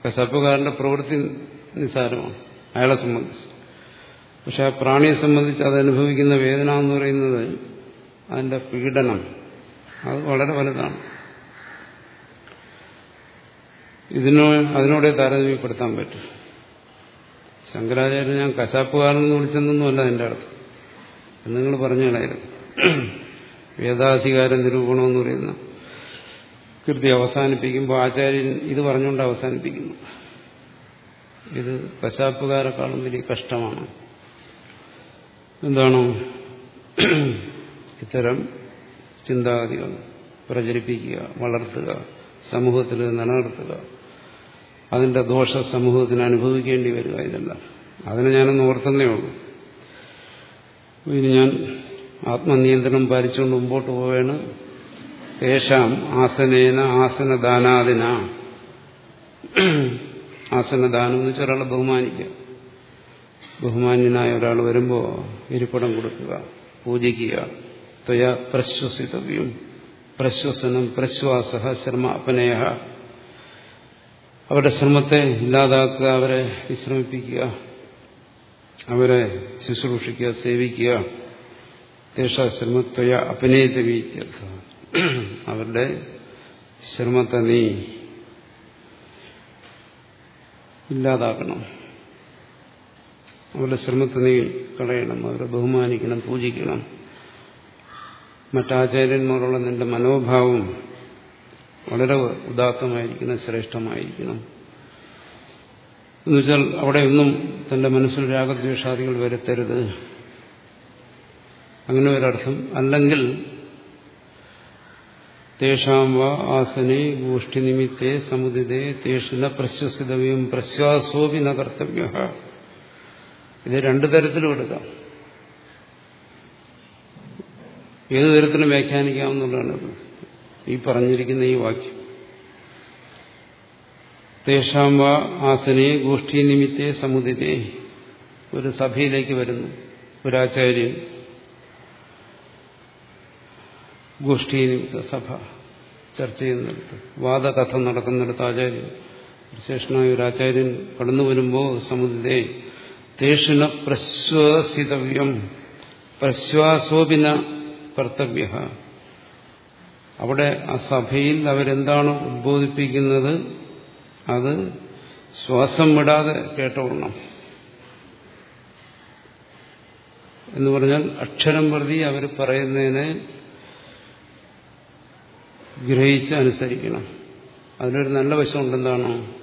കശപ്പുകാരന്റെ പ്രവൃത്തി നിസാരമാണ് അയാളെ സംബന്ധിച്ച്. പക്ഷെ ആ പ്രാണിയെ സംബന്ധിച്ച് അത് അനുഭവിക്കുന്ന വേദന എന്ന് പറയുന്നത് അതിന്റെ പീഡനം. അത് വളരെ വലുതാണ്. ഇതിനോ അതിനോടെ താരതമ്യപ്പെടുത്താൻ പറ്റും. ശങ്കരാചാര്യ ഞാൻ കശാപ്പുകാരനെന്ന് വിളിച്ചെന്നൊന്നുമല്ല എന്റെ അർത്ഥം. എന്ന് നിങ്ങൾ പറഞ്ഞു വേദാധികാര നിരൂപണം എന്ന് പറയുന്ന കൃതി അവസാനിപ്പിക്കുമ്പോൾ ആചാര്യൻ ഇത് പറഞ്ഞുകൊണ്ട് അവസാനിപ്പിക്കുന്നു. ഇത് കശാപ്പുകാരെക്കാളും വലിയ കഷ്ടമാണ്. എന്താണ് ഇത്തരം ചിന്താഗതികൾ പ്രചരിപ്പിക്കുക വളർത്തുക സമൂഹത്തിൽ നിലനിർത്തുക. അതിന്റെ ദോഷ സമൂഹത്തിന് അനുഭവിക്കേണ്ടി വരിക ഇതെല്ലാം. അതിനെ ഞാനൊന്ന് ഓർത്തന്നേ ഉള്ളൂ. ഇനി ഞാൻ ആത്മനിയന്ത്രണം പാലിച്ചുകൊണ്ട് മുമ്പോട്ട് പോവുകയാണ് തേഷാം ആസനേന ആസനദാനാദിന. ആസനദാനം എന്ന് വെച്ചാൽ ഒരാളെ ബഹുമാനിക്കുക. ബഹുമാന്യനായ ഒരാൾ വരുമ്പോൾ ഇരിപ്പിടം കൊടുക്കുക പൂജിക്കുക. ത്വയ പ്രശ്വസിതവ്യം. പ്രശ്വസനം പ്രശ്വാസ ശ്രമ അപനയ അവരുടെ ശ്രമത്തെ ഇല്ലാതാക്കുക അവരെ വിശ്രമിപ്പിക്കുക. അവരെ ശുശ്രൂഷിക്കുക സേവിക്കുക. ദേശാശ്രമത്വയ അപനേതവീത്യർത്ഥ അവരുടെ ശ്രമത്തെ നീ ഇല്ലാതാക്കണം. അവരുടെ ശ്രമത്തെ നീ കളയണം അവരെ ബഹുമാനിക്കണം പൂജിക്കണം. മറ്റാചാര്യന്മാരുള്ള നിന്റെ മനോഭാവം വളരെ ഉദാത്തമായിരിക്കണം ശ്രേഷ്ഠമായിരിക്കണം. എന്നുവെച്ചാൽ അവിടെയൊന്നും തന്റെ മനസ്സിൽ രാഗദ്വേഷാദികൾ വരുത്തരുത്. അങ്ങനെ ഒരർത്ഥം അല്ലെങ്കിൽ തേഷാം വാ ആസനെ ഗോഷ്ഠി നിമിത്തെ സമുദിതേ തേഷുന പ്രശ്വസിതവ്യം പ്രശ്വാസോപി ന കർത്തവ്യ. ഇത് രണ്ടു തരത്തിലും എടുക്കാം. ഏതു തരത്തിലും വ്യാഖ്യാനിക്കാവുന്നതാണിത് ഈ പറഞ്ഞിരിക്കുന്ന ഈ വാക്യം. തേഷാം വാ ആസനെ ഗോഷ്ഠി നിമിത്തെ സമുദിതേ. ഒരു സഭയിലേക്ക് വരുന്നു. ഒരാചാര്യൻ ഗോഷ്ഠി നിമിത്ത സഭ ചർച്ച ചെയ്യുന്നിടത്ത്. വാദകഥ നടക്കുന്നിടത്ത് ആചാര്യൻ വിശേഷനായ ഒരു ആചാര്യൻ കടന്നു വരുമ്പോൾ സമുദ്രേ തേഷിന പ്രശ്വസിതവ്യം പ്രശ്വാസോപിന കർത്തവ്യ. അവിടെ ആ സഭയിൽ അവരെന്താണ് ഉദ്ബോധിപ്പിക്കുന്നത്? അത് ശ്വാസം വിടാതെ കേട്ടോളണം എന്ന് പറഞ്ഞാൽ അക്ഷരം പ്രതി അവർ പറയുന്നതിനെ ഗ്രഹിച്ച് അനുസരിക്കണം. അതിനൊരു നല്ല വശമുണ്ടെന്താണോ?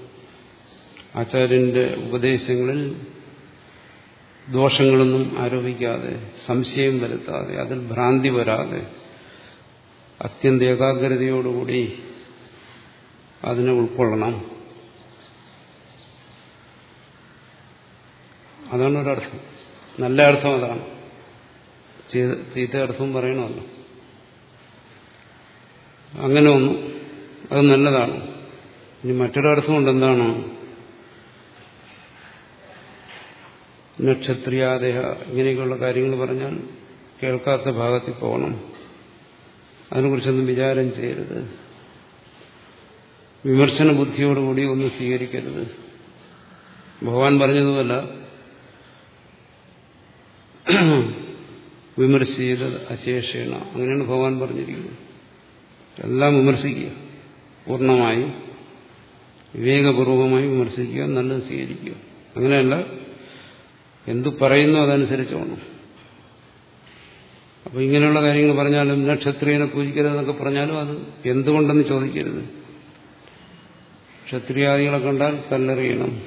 ആചാര്യന്റെ ഉപദേശങ്ങളിൽ ദോഷങ്ങളൊന്നും ആരോപിക്കാതെ സംശയം വരുത്താതെ അതിൽ ഭ്രാന്തി വരാതെ അത്യന്ത ഏകാഗ്രതയോടുകൂടി അതിനെ ഉൾക്കൊള്ളണം. അതാണ് ഒരർത്ഥം. നല്ല അർത്ഥം അതാണ്. ചീത്ത അർത്ഥവും പറയണമല്ലോ. അങ്ങനെ ഒന്നും അത് നല്ലതാണ്. ഇനി മറ്റൊരർത്ഥമുണ്ട് എന്താണ്? നക്ഷത്രിയാദേഹ ഇങ്ങനെയൊക്കെയുള്ള കാര്യങ്ങൾ പറഞ്ഞാൽ കേൾക്കാത്ത ഭാഗത്തിൽ പോകണം. അതിനെക്കുറിച്ചൊന്നും വിചാരം ചെയ്യരുത്. വിമർശന ബുദ്ധിയോടുകൂടി ഒന്നും സ്വീകരിക്കരുത്. ഭഗവാൻ പറഞ്ഞതുമല്ല വിമർശിച്ചത് അശേഷേണ. അങ്ങനെയാണ് ഭഗവാൻ പറഞ്ഞിരിക്കുന്നത്. എല്ലാം വിമർശിക്കുക. പൂർണമായി വിവേകപൂർവമായി വിമർശിക്കുക നല്ലത് സ്വീകരിക്കുക. അങ്ങനെയല്ല എന്തു പറയുന്നു അതനുസരിച്ച് വേണം അപ്പൊ ഇങ്ങനെയുള്ള കാര്യങ്ങൾ പറഞ്ഞാലും നക്ഷത്രിയനെ പൂജിക്കരുതെന്നൊക്കെ പറഞ്ഞാലും അത് എന്തുകൊണ്ടെന്ന് ചോദിക്കരുത്. ക്ഷത്രിയാദികളെ കണ്ടാൽ കല്ലെറിയണം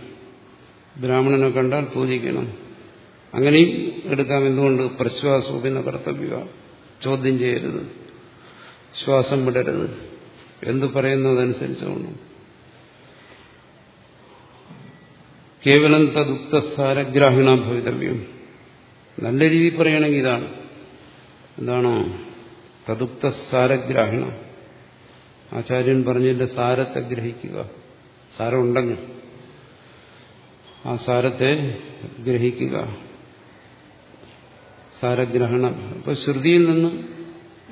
ബ്രാഹ്മണനെ കണ്ടാൽ പൂജിക്കണം. അങ്ങനെയും എടുക്കാം. എന്തുകൊണ്ട്? പ്രശ്വാസവും പിന്നെ കർത്തവ്യ ചോദ്യം ചെയ്യരുത്. ശ്വാസം വിടരുത്. എന്തു പറയുന്നതനുസരിച്ച് വേണം കേവലം തദുക്തസാരഗ്രാഹിണ ഭവിതവ്യം. നല്ല രീതിയിൽ പറയുകയാണെങ്കിൽ ഇതാണ്. എന്താണോ? തദുക്തസാരഗ്രാഹിണ. ആചാര്യൻ പറഞ്ഞതിന്റെ സാരത്തെ ഗ്രഹിക്കുക. സാരമുണ്ടെങ്കിൽ ആ സാരത്തെ ഗ്രഹിക്കുക. സാരഗ്രഹണം. അപ്പൊ ശ്രുതിയിൽ നിന്ന്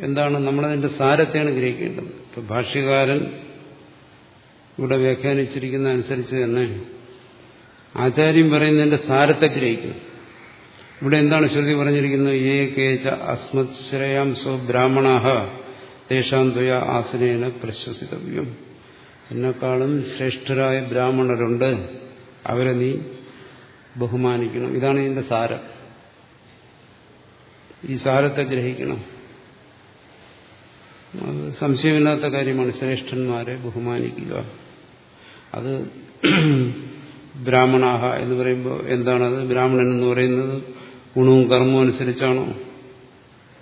എന്താണ് നമ്മളതിന്റെ സാരത്തെയാണ് ഗ്രഹിക്കേണ്ടത്. ഇപ്പൊ ഭാഷ്യകാരൻ ഇവിടെ വ്യാഖ്യാനിച്ചിരിക്കുന്ന അനുസരിച്ച് തന്നെ ആചാര്യം പറയുന്നതിന്റെ സാരത്തെ ഗ്രഹിക്കുന്നു ഇവിടെ എന്താണ് ശ്രുതി പറഞ്ഞിരിക്കുന്നത്? ഏ കേച്ച അസ്മത് ശ്രേയാംസോ ബ്രാഹ്മണാഹ ദ്വയ ആസനേന പ്രശ്വസിതവ്യം. എന്നെക്കാളും ശ്രേഷ്ഠരായ ബ്രാഹ്മണരുണ്ട്. അവരെ നീ ബഹുമാനിക്കണം. ഇതാണ് ഇതിന്റെ സാരം. ഈ സാരത്തെ ഗ്രഹിക്കണം. സംശയമില്ലാത്ത കാര്യമാണ്. ശ്രേഷ്ഠന്മാരെ ബഹുമാനിക്കുക. അത് (clears throat) ബ്രാഹ്മണാഹ എന്ന് പറയുമ്പോൾ എന്താണത്? ബ്രാഹ്മണൻ എന്ന് പറയുന്നത് ഗുണവും കർമ്മവും അനുസരിച്ചാണോ?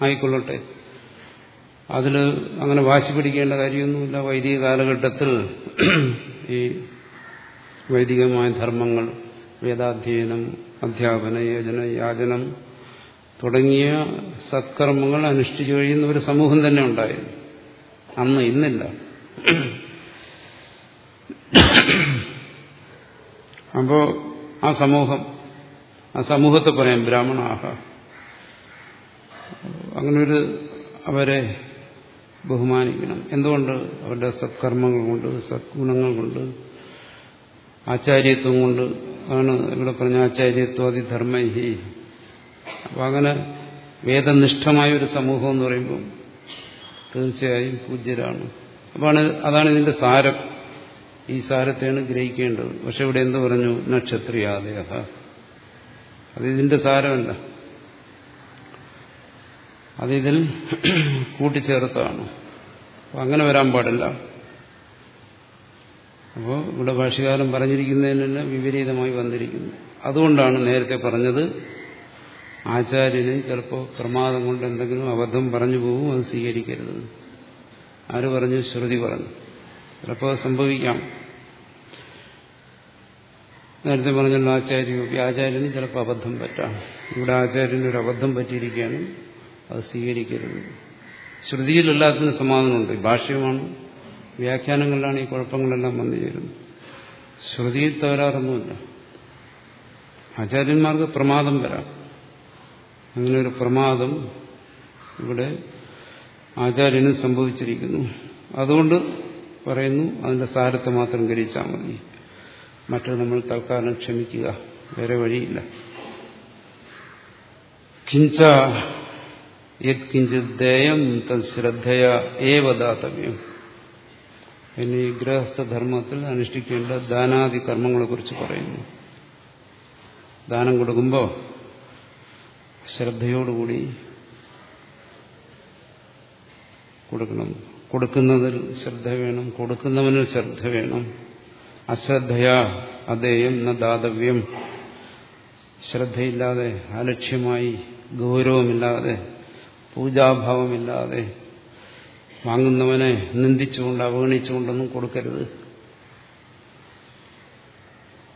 ആയിക്കൊള്ളട്ടെ. അതിൽ അങ്ങനെ വാശി പിടിക്കേണ്ട കാര്യമൊന്നുമില്ല. വൈദിക കാലഘട്ടത്തിൽ (clears throat) ഈ വൈദികമായ ധർമ്മങ്ങൾ വേദാധ്യയനം അധ്യാപന യോജന യാചനം തുടങ്ങിയ സത്കർമ്മങ്ങൾ അനുഷ്ഠിച്ചു കഴിയുന്ന ഒരു സമൂഹം തന്നെ ഉണ്ടായിരുന്നു. അന്ന് ഇന്നില്ല. അപ്പോ ആ സമൂഹം ആ സമൂഹത്തെ പറയാം ബ്രാഹ്മണാഹ. അങ്ങനെ ഒരു അവരെ ബഹുമാനിക്കണം. എന്തുകൊണ്ട്? അവരുടെ സത്കർമ്മങ്ങൾ കൊണ്ട് സദ്ഗുണങ്ങൾ കൊണ്ട് ആചാര്യത്വം കൊണ്ട്. ആണ് ഇവിടെ പറഞ്ഞ ആചാര്യത്വാദി ധർമ്മഹി. അപ്പം അങ്ങനെ വേദനിഷ്ഠമായ ഒരു സമൂഹം എന്ന് പറയുമ്പോൾ തീർച്ചയായും പൂജ്യരാണ്. അപ്പോൾ അതാണ് ഇതിന്റെ സാരം. ഈ സാരത്തെയാണ് ഗ്രഹിക്കേണ്ടത്. പക്ഷെ ഇവിടെ എന്ത് പറഞ്ഞു? നക്ഷത്രിയാദയ അത് ഇതിന്റെ സാരമല്ല. അതിതിൽ കൂട്ടിച്ചേർത്താണ് അങ്ങനെ വരാൻ പാടില്ല. അപ്പോൾ ഇവിടെ ഭാഷകാലം പറഞ്ഞിരിക്കുന്നതിനെല്ലാം വിപരീതമായി വന്നിരിക്കുന്നു. അതുകൊണ്ടാണ് നേരത്തെ പറഞ്ഞത് ആചാര്യന് ചിലപ്പോൾ പ്രമാദം കൊണ്ട് എന്തെങ്കിലും അബദ്ധം പറഞ്ഞു പോകും അത് സ്വീകരിക്കരുത്. ആര് പറഞ്ഞു? ശ്രുതി പറഞ്ഞു. ചിലപ്പോൾ സംഭവിക്കാം. നേരത്തെ പറഞ്ഞല്ലോ ആചാര്യ ആചാര്യന് ചിലപ്പോൾ അബദ്ധം പറ്റാം. ഇവിടെ ആചാര്യന് ഒരു അബദ്ധം പറ്റിയിരിക്കുകയാണ് അത് സ്വീകരിക്കരുത്. ശ്രുതിയിൽ എല്ലാത്തിനും സമാധാനമുണ്ട് ഭാഷ്യമാണ്. വ്യാഖ്യാനങ്ങളിലാണ് ഈ കുഴപ്പങ്ങളെല്ലാം വന്നു ചേരുന്നത്. ശ്രുതിയിൽ തകരാറൊന്നുമില്ല. ആചാര്യന്മാർക്ക് പ്രമാദം വരാം. അങ്ങനെ ഒരു പ്രമാദം ഇവിടെ ആചാര്യന് സംഭവിച്ചിരിക്കുന്നു. അതുകൊണ്ട് പറയുന്നു അതിന്റെ സാരത്തെ മാത്രം ഗ്രഹിച്ചാൽ മതി. മറ്റത് നമ്മൾ തൽക്കാലം ക്ഷമിക്കുക. വേറെ വഴിയില്ല. കിഞ്ച യത് കിഞ്ചിത് ദയം തശ്രദ്ധയ ഏവ ദാതവ്യം. ഇനി ഗൃഹസ്ഥധർമ്മത്തിൽ അനുഷ്ഠിക്കേണ്ട ദാനാദി കർമ്മങ്ങളെക്കുറിച്ച് പറയുന്നു. ദാനം കൊടുക്കുമ്പോൾ ശ്രദ്ധയോടുകൂടി കൊടുക്കണം. കൊടുക്കുന്നതിൽ ശ്രദ്ധ വേണം. കൊടുക്കുന്നവനിൽ ശ്രദ്ധ വേണം. അശ്രദ്ധയാ അദ്ദേഹം ന ദാതവ്യം. ശ്രദ്ധയില്ലാതെ അലക്ഷ്യമായി ഗൗരവമില്ലാതെ പൂജാഭാവമില്ലാതെ വാങ്ങുന്നവനെ നിന്ദിച്ചുകൊണ്ട് അവഗണിച്ചുകൊണ്ടൊന്നും കൊടുക്കരുത്.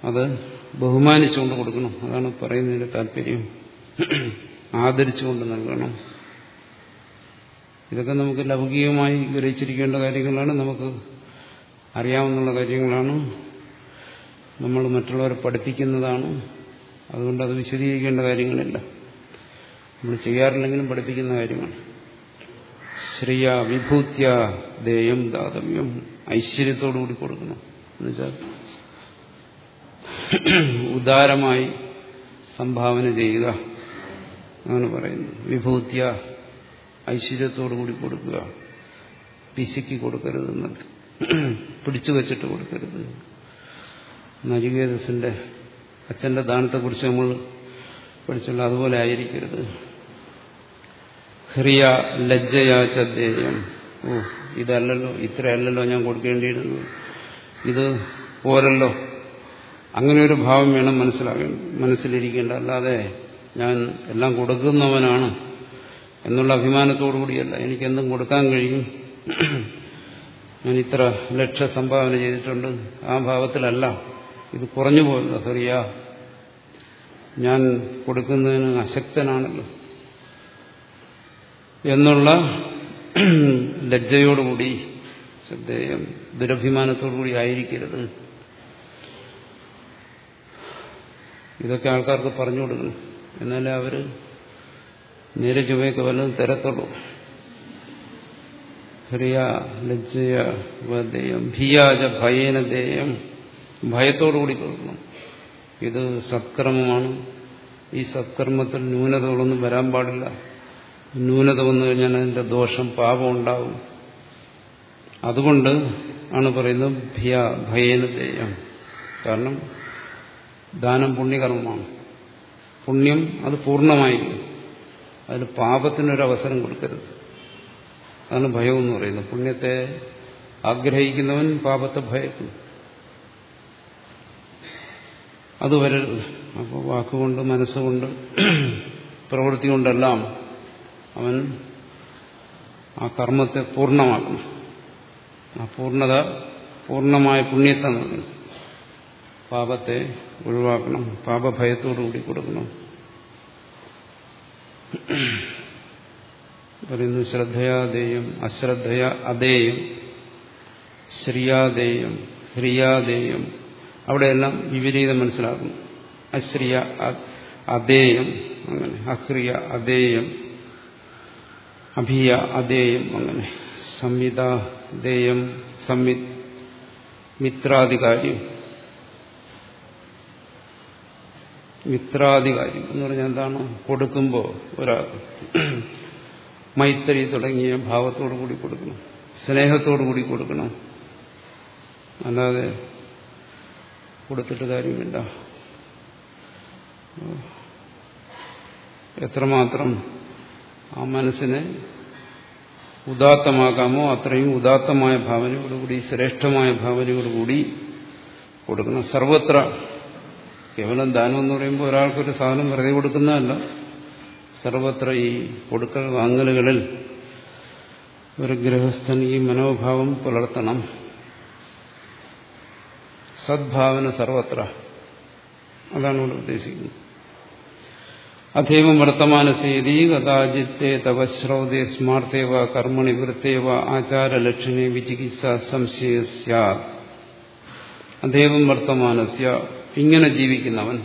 അത് ബഹുമാനിച്ചുകൊണ്ട് കൊടുക്കണം. അതാണ് പറയുന്നതിന്റെ താല്പര്യം. ആദരിച്ചുകൊണ്ട് നൽകണം. ഇതൊക്കെ നമുക്ക് ലൗകികമായി ഗ്രഹിച്ചിരിക്കേണ്ട കാര്യങ്ങളാണ്. നമുക്ക് അറിയാവുന്ന കാര്യങ്ങളാണ്. നമ്മൾ മറ്റുള്ളവരെ പഠിപ്പിക്കുന്നതാണ്. അതുകൊണ്ട് അത് വിശദീകരിക്കേണ്ട കാര്യങ്ങളില്ല. നമ്മൾ ചെയ്യാറില്ലെങ്കിലും പഠിപ്പിക്കുന്ന കാര്യമാണ്. ശ്രീയ വിഭൂത്യ ദേയം ദാതമ്യം ഐശ്വര്യത്തോടുകൂടി കൊടുക്കണം. എന്നുവെച്ചാൽ ഉദാരമായി സംഭാവന ചെയ്യുക. അങ്ങനെ പറയുന്നു വിഭൂത്യ ഐശ്വര്യത്തോടുകൂടി കൊടുക്കുക. പിശുക്കി കൊടുക്കരുത് എന്നൊക്കെ പിടിച്ചു വച്ചിട്ട് കൊടുക്കരുത്. നരികേതസിന്റെ അച്ഛന്റെ ദാനത്തെക്കുറിച്ച് നമ്മൾ പഠിച്ചുള്ള അതുപോലെ ആയിരിക്കരുത്. ഹ്രിയ ലജ്ജയാചേയം ഓ ഇതല്ലല്ലോ. ഇത്രയല്ലല്ലോ ഞാൻ കൊടുക്കേണ്ടിയിരുന്നു ഇത് പോരല്ലോ. അങ്ങനെ ഒരു ഭാവം വേണം മനസ്സിലാകേണ്ട മനസ്സിലിരിക്കേണ്ട. അല്ലാതെ ഞാൻ എല്ലാം കൊടുക്കുന്നവനാണ് എന്നുള്ള അഭിമാനത്തോടു കൂടിയല്ല എനിക്കെന്തും കൊടുക്കാൻ കഴിയും. ഞാൻ ഇത്ര ലക്ഷ സംഭാവന ചെയ്തിട്ടുണ്ട്. ആ ഭാവത്തിലല്ല. ഇത് കുറഞ്ഞു പോയല്ലോ ഹറിയ. ഞാൻ കൊടുക്കുന്നതിന് അശക്തനാണല്ലോ. എന്നുള്ള ലജ്ജയോടുകൂടി ശ്രദ്ധേയം ദുരഭിമാനത്തോടുകൂടി ആയിരിക്കരുത്. ഇതൊക്കെ ആൾക്കാർക്ക് പറഞ്ഞു കൊടുക്കണം. എന്നാലേ അവർ നേരെ ചുവയൊക്കെ വല്ലതും തരത്തുള്ളൂ. ഹ്രിയ ലജ്ജയ വദേയം ഭിയാജ ഭയേന ദേയം ഭയത്തോടുകൂടി കൊടുക്കണം ഇത് സത്കർമ്മമാണ്. ഈ സത്കർമ്മത്തിൽ ന്യൂനതകളൊന്നും വരാൻ പാടില്ല. ന്യൂനത വന്നു കഴിഞ്ഞാൽ അതിന്റെ ദോഷം പാപം ഉണ്ടാവും. അതുകൊണ്ട് ആണ് പറയുന്നത് ഭിയ ഭയേന ദേയം. കാരണം ദാനം പുണ്യകർമ്മമാണ്. പുണ്യം അത് പൂർണമായിരിക്കും. അതിന് പാപത്തിനൊരവസരം കൊടുക്കരുത്. അതാണ് ഭയം എന്ന് പറയുന്നത്. പുണ്യത്തെ ആഗ്രഹിക്കുന്നവൻ പാപത്തെ ഭയക്കും. അത് വരരുത്. അപ്പോൾ വാക്കുകൊണ്ട് മനസ്സുകൊണ്ട് പ്രവൃത്തി കൊണ്ടെല്ലാം അവൻ ആ കർമ്മത്തെ പൂർണമാക്കണം ആ പൂർണത പൂർണമായ പുണ്യത്തെ നൽകണം പാപത്തെ ഒഴിവാക്കണം പാപഭയത്തോടുകൂടി കൊടുക്കണം. പറയുന്നു ശ്രദ്ധയാദേയം അശ്രദ്ധയ അദേയം ശ്രീയാദേയം ഹ്രിയാദേയം. അവിടെയെല്ലാം വിപരീതം മനസ്സിലാക്കുന്നു അശ്രിയ അദേയം അങ്ങനെ. അഹ്രിയ അദേയം അഭിയ അദേയം അങ്ങനെ. സംഹിതാദേയം സംവി മിത്രാധികാര്യം മിത്രാധികാര്യം എന്ന് പറഞ്ഞാൽ എന്താണ്? കൊടുക്കുമ്പോൾ ഒരാൾ മൈത്രി തുടങ്ങിയ ഭാവത്തോടു കൂടി കൊടുക്കണം സ്നേഹത്തോടു കൂടി കൊടുക്കണം. അല്ലാതെ കൊടുത്തിട്ട് കാര്യമില്ല എത്രമാത്രം ആ മനസ്സിനെ ഉദാത്തമാക്കാമോ അത്രയും ഉദാത്തമായ ഭാവനയോടുകൂടി ശ്രേഷ്ഠമായ ഭാവനയോടുകൂടി കൊടുക്കണം. സർവത്ര കേവലം ദാനം എന്ന് പറയുമ്പോൾ ഒരാൾക്കൊരു സാധനം വെറുതെ കൊടുക്കുന്നതല്ല. സർവത്ര ഈ കൊടുക്കൽ വാങ്ങലുകളിൽ ഒരു ഗൃഹസ്ഥൻ ഈ മനോഭാവം പുലർത്തണം. സദ്ഭാവന സർവത്ര. അതാണ് ഇവിടെ ഉദ്ദേശിക്കുന്നത്. അധൈവം വർത്തമാനസേതി കഥാചിത്തെ തവ ശ്രോതേ സ്മാർത്തേവ കർമ്മണി വൃത്തേവ ആചാരലക്ഷണേ വിചികിത്സ സംശയ അധൈവം വർത്തമാനസ്യ ഇങ്ങനെ ജീവിക്കുന്നവൻ.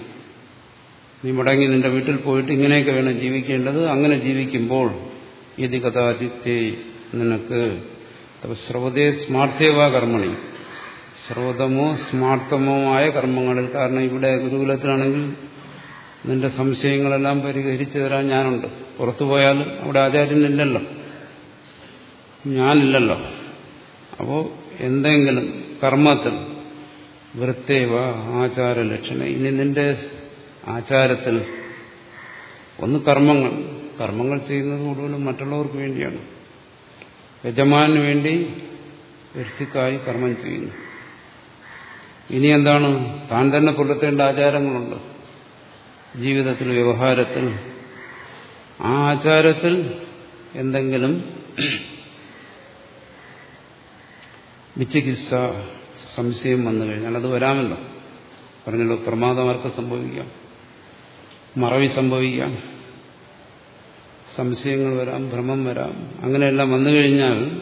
നീ മുടങ്ങി നിന്റെ വീട്ടിൽ പോയിട്ട് ഇങ്ങനെയൊക്കെ വേണം ജീവിക്കേണ്ടത്. അങ്ങനെ ജീവിക്കുമ്പോൾ ഇതി കഥാചിത്തെ നിനക്ക് ശ്രവതേ സ്മാർത്തേവ കർമ്മണി. ശ്രൗതമോ സ്മാർത്തമോ ആയ കർമ്മങ്ങളിൽ കാരണം ഇവിടെ ഗുരുകുലത്തിലാണെങ്കിൽ നിന്റെ സംശയങ്ങളെല്ലാം പരിഹരിച്ചു തരാൻ ഞാനുണ്ട്. പുറത്തു പോയാൽ അവിടെ ആചാര്യനില്ലല്ലോ ഞാനില്ലല്ലോ. അപ്പോൾ എന്തെങ്കിലും കർമ്മത്തിൽ വൃത്തേവ ആചാര ലക്ഷണ ഇനി നിന്റെ ആചാരത്തിൽ ഒന്ന് കർമ്മങ്ങൾ. കർമ്മങ്ങൾ ചെയ്യുന്നത് കൂടുതലും മറ്റുള്ളവർക്ക് വേണ്ടിയാണ്. യജമാനു വേണ്ടി വ്യക്തിക്കായി കർമ്മം ചെയ്യുന്നു. ഇനി എന്താണ്? താൻ തന്നെ പുലർത്തേണ്ട ആചാരങ്ങളുണ്ട്. ജീവിതത്തിൽ വ്യവഹാരത്തിൽ. ആ ആചാരത്തിൽ എന്തെങ്കിലും വിചികിത്സ സംശയം വന്നു കഴിഞ്ഞാൽ അത് വരാമല്ലോ. പറഞ്ഞല്ലോ പ്രമാദമാർക്ക് സംഭവിക്കാം. മറവി സംഭവിക്കാം. സംശയങ്ങൾ വരാം ഭ്രമം വരാം. അങ്ങനെയെല്ലാം വന്നു കഴിഞ്ഞാൽ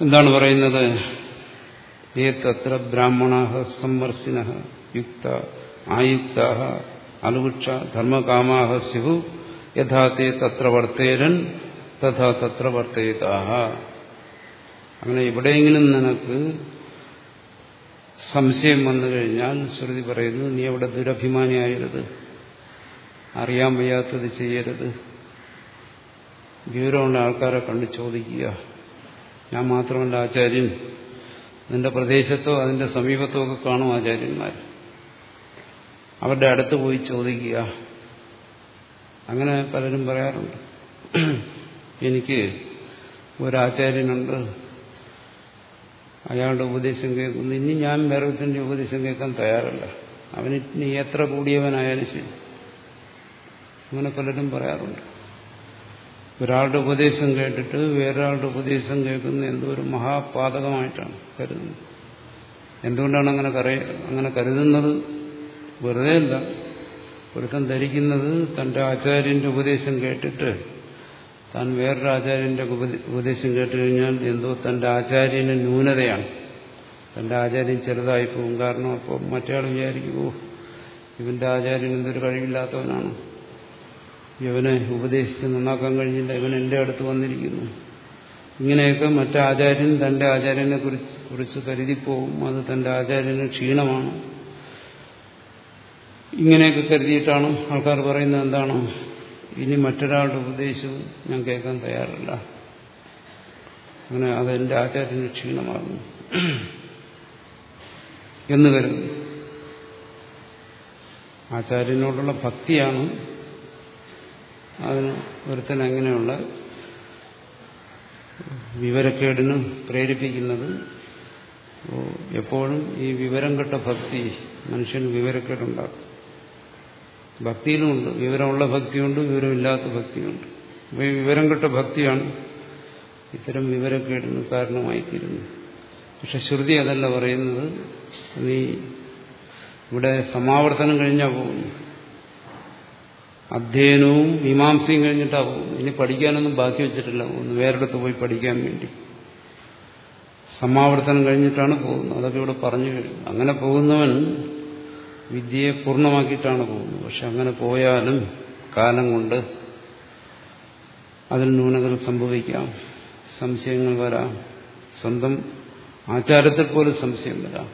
എന്താണ് പറയുന്നത്? ഏതത്ര ബ്രാഹ്മണ സംവർസിന യുക്ത ആയുക്ത അലുവൃക്ഷ ധർമ്മകാമാ സ്യു യഥാ തേ തത്ര വർത്തേരൻ തഥാ തത്ര വർത്തേതാഹ. അങ്ങനെ എവിടെയെങ്കിലും നിനക്ക് സംശയം വന്നു കഴിഞ്ഞാൽ ശ്രുതി പറയുന്നു നീ അവിടെ ദുരഭിമാനിയായരുത്. അറിയാൻ വയ്യാത്തത് ചെയ്യരുത്. വിവരമുള്ള ആൾക്കാരെ കണ്ട് ചോദിക്കുക. ഞാൻ മാത്രമല്ല ആചാര്യൻ. നിന്റെ പ്രദേശത്തോ അതിന്റെ സമീപത്തോ ഒക്കെ കാണും ആചാര്യന്മാർ. അവരുടെ അടുത്ത് പോയി ചോദിക്കുക. അങ്ങനെ പലരും പറയാറുണ്ട്. എനിക്ക് ഒരാചാര്യനുണ്ട് അയാളുടെ ഉപദേശം കേൾക്കുന്നു. ഇനി ഞാൻ വേറൊരുത്തന്റെ ഉപദേശം കേൾക്കാൻ തയ്യാറല്ല. അവന് ഇനി എത്ര കൂടിയവനായാലും ശരി. അങ്ങനെ പലരും പറയാറുണ്ട്. ഒരാളുടെ ഉപദേശം കേട്ടിട്ട് വേറൊരാളുടെ ഉപദേശം കേൾക്കുന്നത് എന്തോ ഒരു മഹാപാതകമായിട്ടാണ് കരുതുന്നത്. എന്തുകൊണ്ടാണ് അങ്ങനെ അങ്ങനെ കരുതുന്നത്? വെറുതെ അല്ല ഒരുത്തൻ ധരിക്കുന്നത് തന്റെ ആചാര്യന്റെ ഉപദേശം കേട്ടിട്ട് താൻ വേറൊരു ആചാര്യന്റെ ഉപദേശം കേട്ട് കഴിഞ്ഞാൽ എന്തോ തന്റെ ആചാര്യന് ന്യൂനതയാണ്. തന്റെ ആചാര്യൻ ചെറുതായി പോകും കാരണം അപ്പോൾ മറ്റേയാൾ വിചാരിക്കും ഓ ഇവന്റെ ആചാര്യൻ എന്തൊരു കഴിവില്ലാത്തവനാണ്. ഇവനെ ഉപദേശിച്ച് നന്നാക്കാൻ കഴിഞ്ഞില്ല ഇവൻ എന്റെ അടുത്ത് വന്നിരിക്കുന്നു. ഇങ്ങനെയൊക്കെ മറ്റാചാര്യൻ തന്റെ ആചാര്യനെ കുറിച്ച് കുറിച്ച് കരുതിപ്പോവും. അത് തന്റെ ആചാര്യന് ക്ഷീണമാണ്. ഇങ്ങനെയൊക്കെ കരുതിയിട്ടാണ് ആൾക്കാർ പറയുന്നത് എന്താണ് ഇനി മറ്റൊരാളുടെ ഉപദേശവും ഞാൻ കേൾക്കാൻ തയ്യാറല്ല. അങ്ങനെ അതെന്റെ ആചാര്യന് ക്ഷീണമാകുന്നു. എന്ന് കരുതുന്നു. ആചാര്യനോടുള്ള ഭക്തിയാണ് അതിന് ഒരുത്തൻ അങ്ങനെയുള്ള വിവരക്കേടിനും പ്രേരിപ്പിക്കുന്നത്. എപ്പോഴും ഈ വിവരം കെട്ട ഭക്തി മനുഷ്യന് വിവരക്കേടുണ്ടാക്കും. ഭക്തിയിലുമുണ്ട്. വിവരമുള്ള ഭക്തിയുണ്ട് വിവരമില്ലാത്ത ഭക്തിയുണ്ട്. അപ്പോൾ ഈ വിവരം കെട്ട ഭക്തിയാണ് ഇത്തരം വിവരക്കേടിന് കാരണമായിത്തീരുന്നത്. പക്ഷെ ശ്രുതി അതല്ല പറയുന്നത്. നീ ഇവിടെ സമാവർത്തനം കഴിഞ്ഞാൽ പോകുന്നു. അധ്യയനവും മീമാംസയും കഴിഞ്ഞിട്ടാ പോകുന്നു. ഇനി പഠിക്കാനൊന്നും ബാക്കി വെച്ചിട്ടില്ല ഒന്ന് വേറെടുത്ത് പോയി പഠിക്കാൻ വേണ്ടി. സമാവർത്തനം കഴിഞ്ഞിട്ടാണ് പോകുന്നത്. അതൊക്കെ ഇവിടെ പറഞ്ഞു അങ്ങനെ പോകുന്നവൻ വിദ്യയെ പൂർണമാക്കിയിട്ടാണ് പോകുന്നത്. പക്ഷെ അങ്ങനെ പോയാലും കാലം കൊണ്ട് അതിൽ ന്യൂനകൾ സംഭവിക്കാം. സംശയങ്ങൾ വരാം. സ്വന്തം ആചാരത്തിൽ പോലും സംശയം വരാം.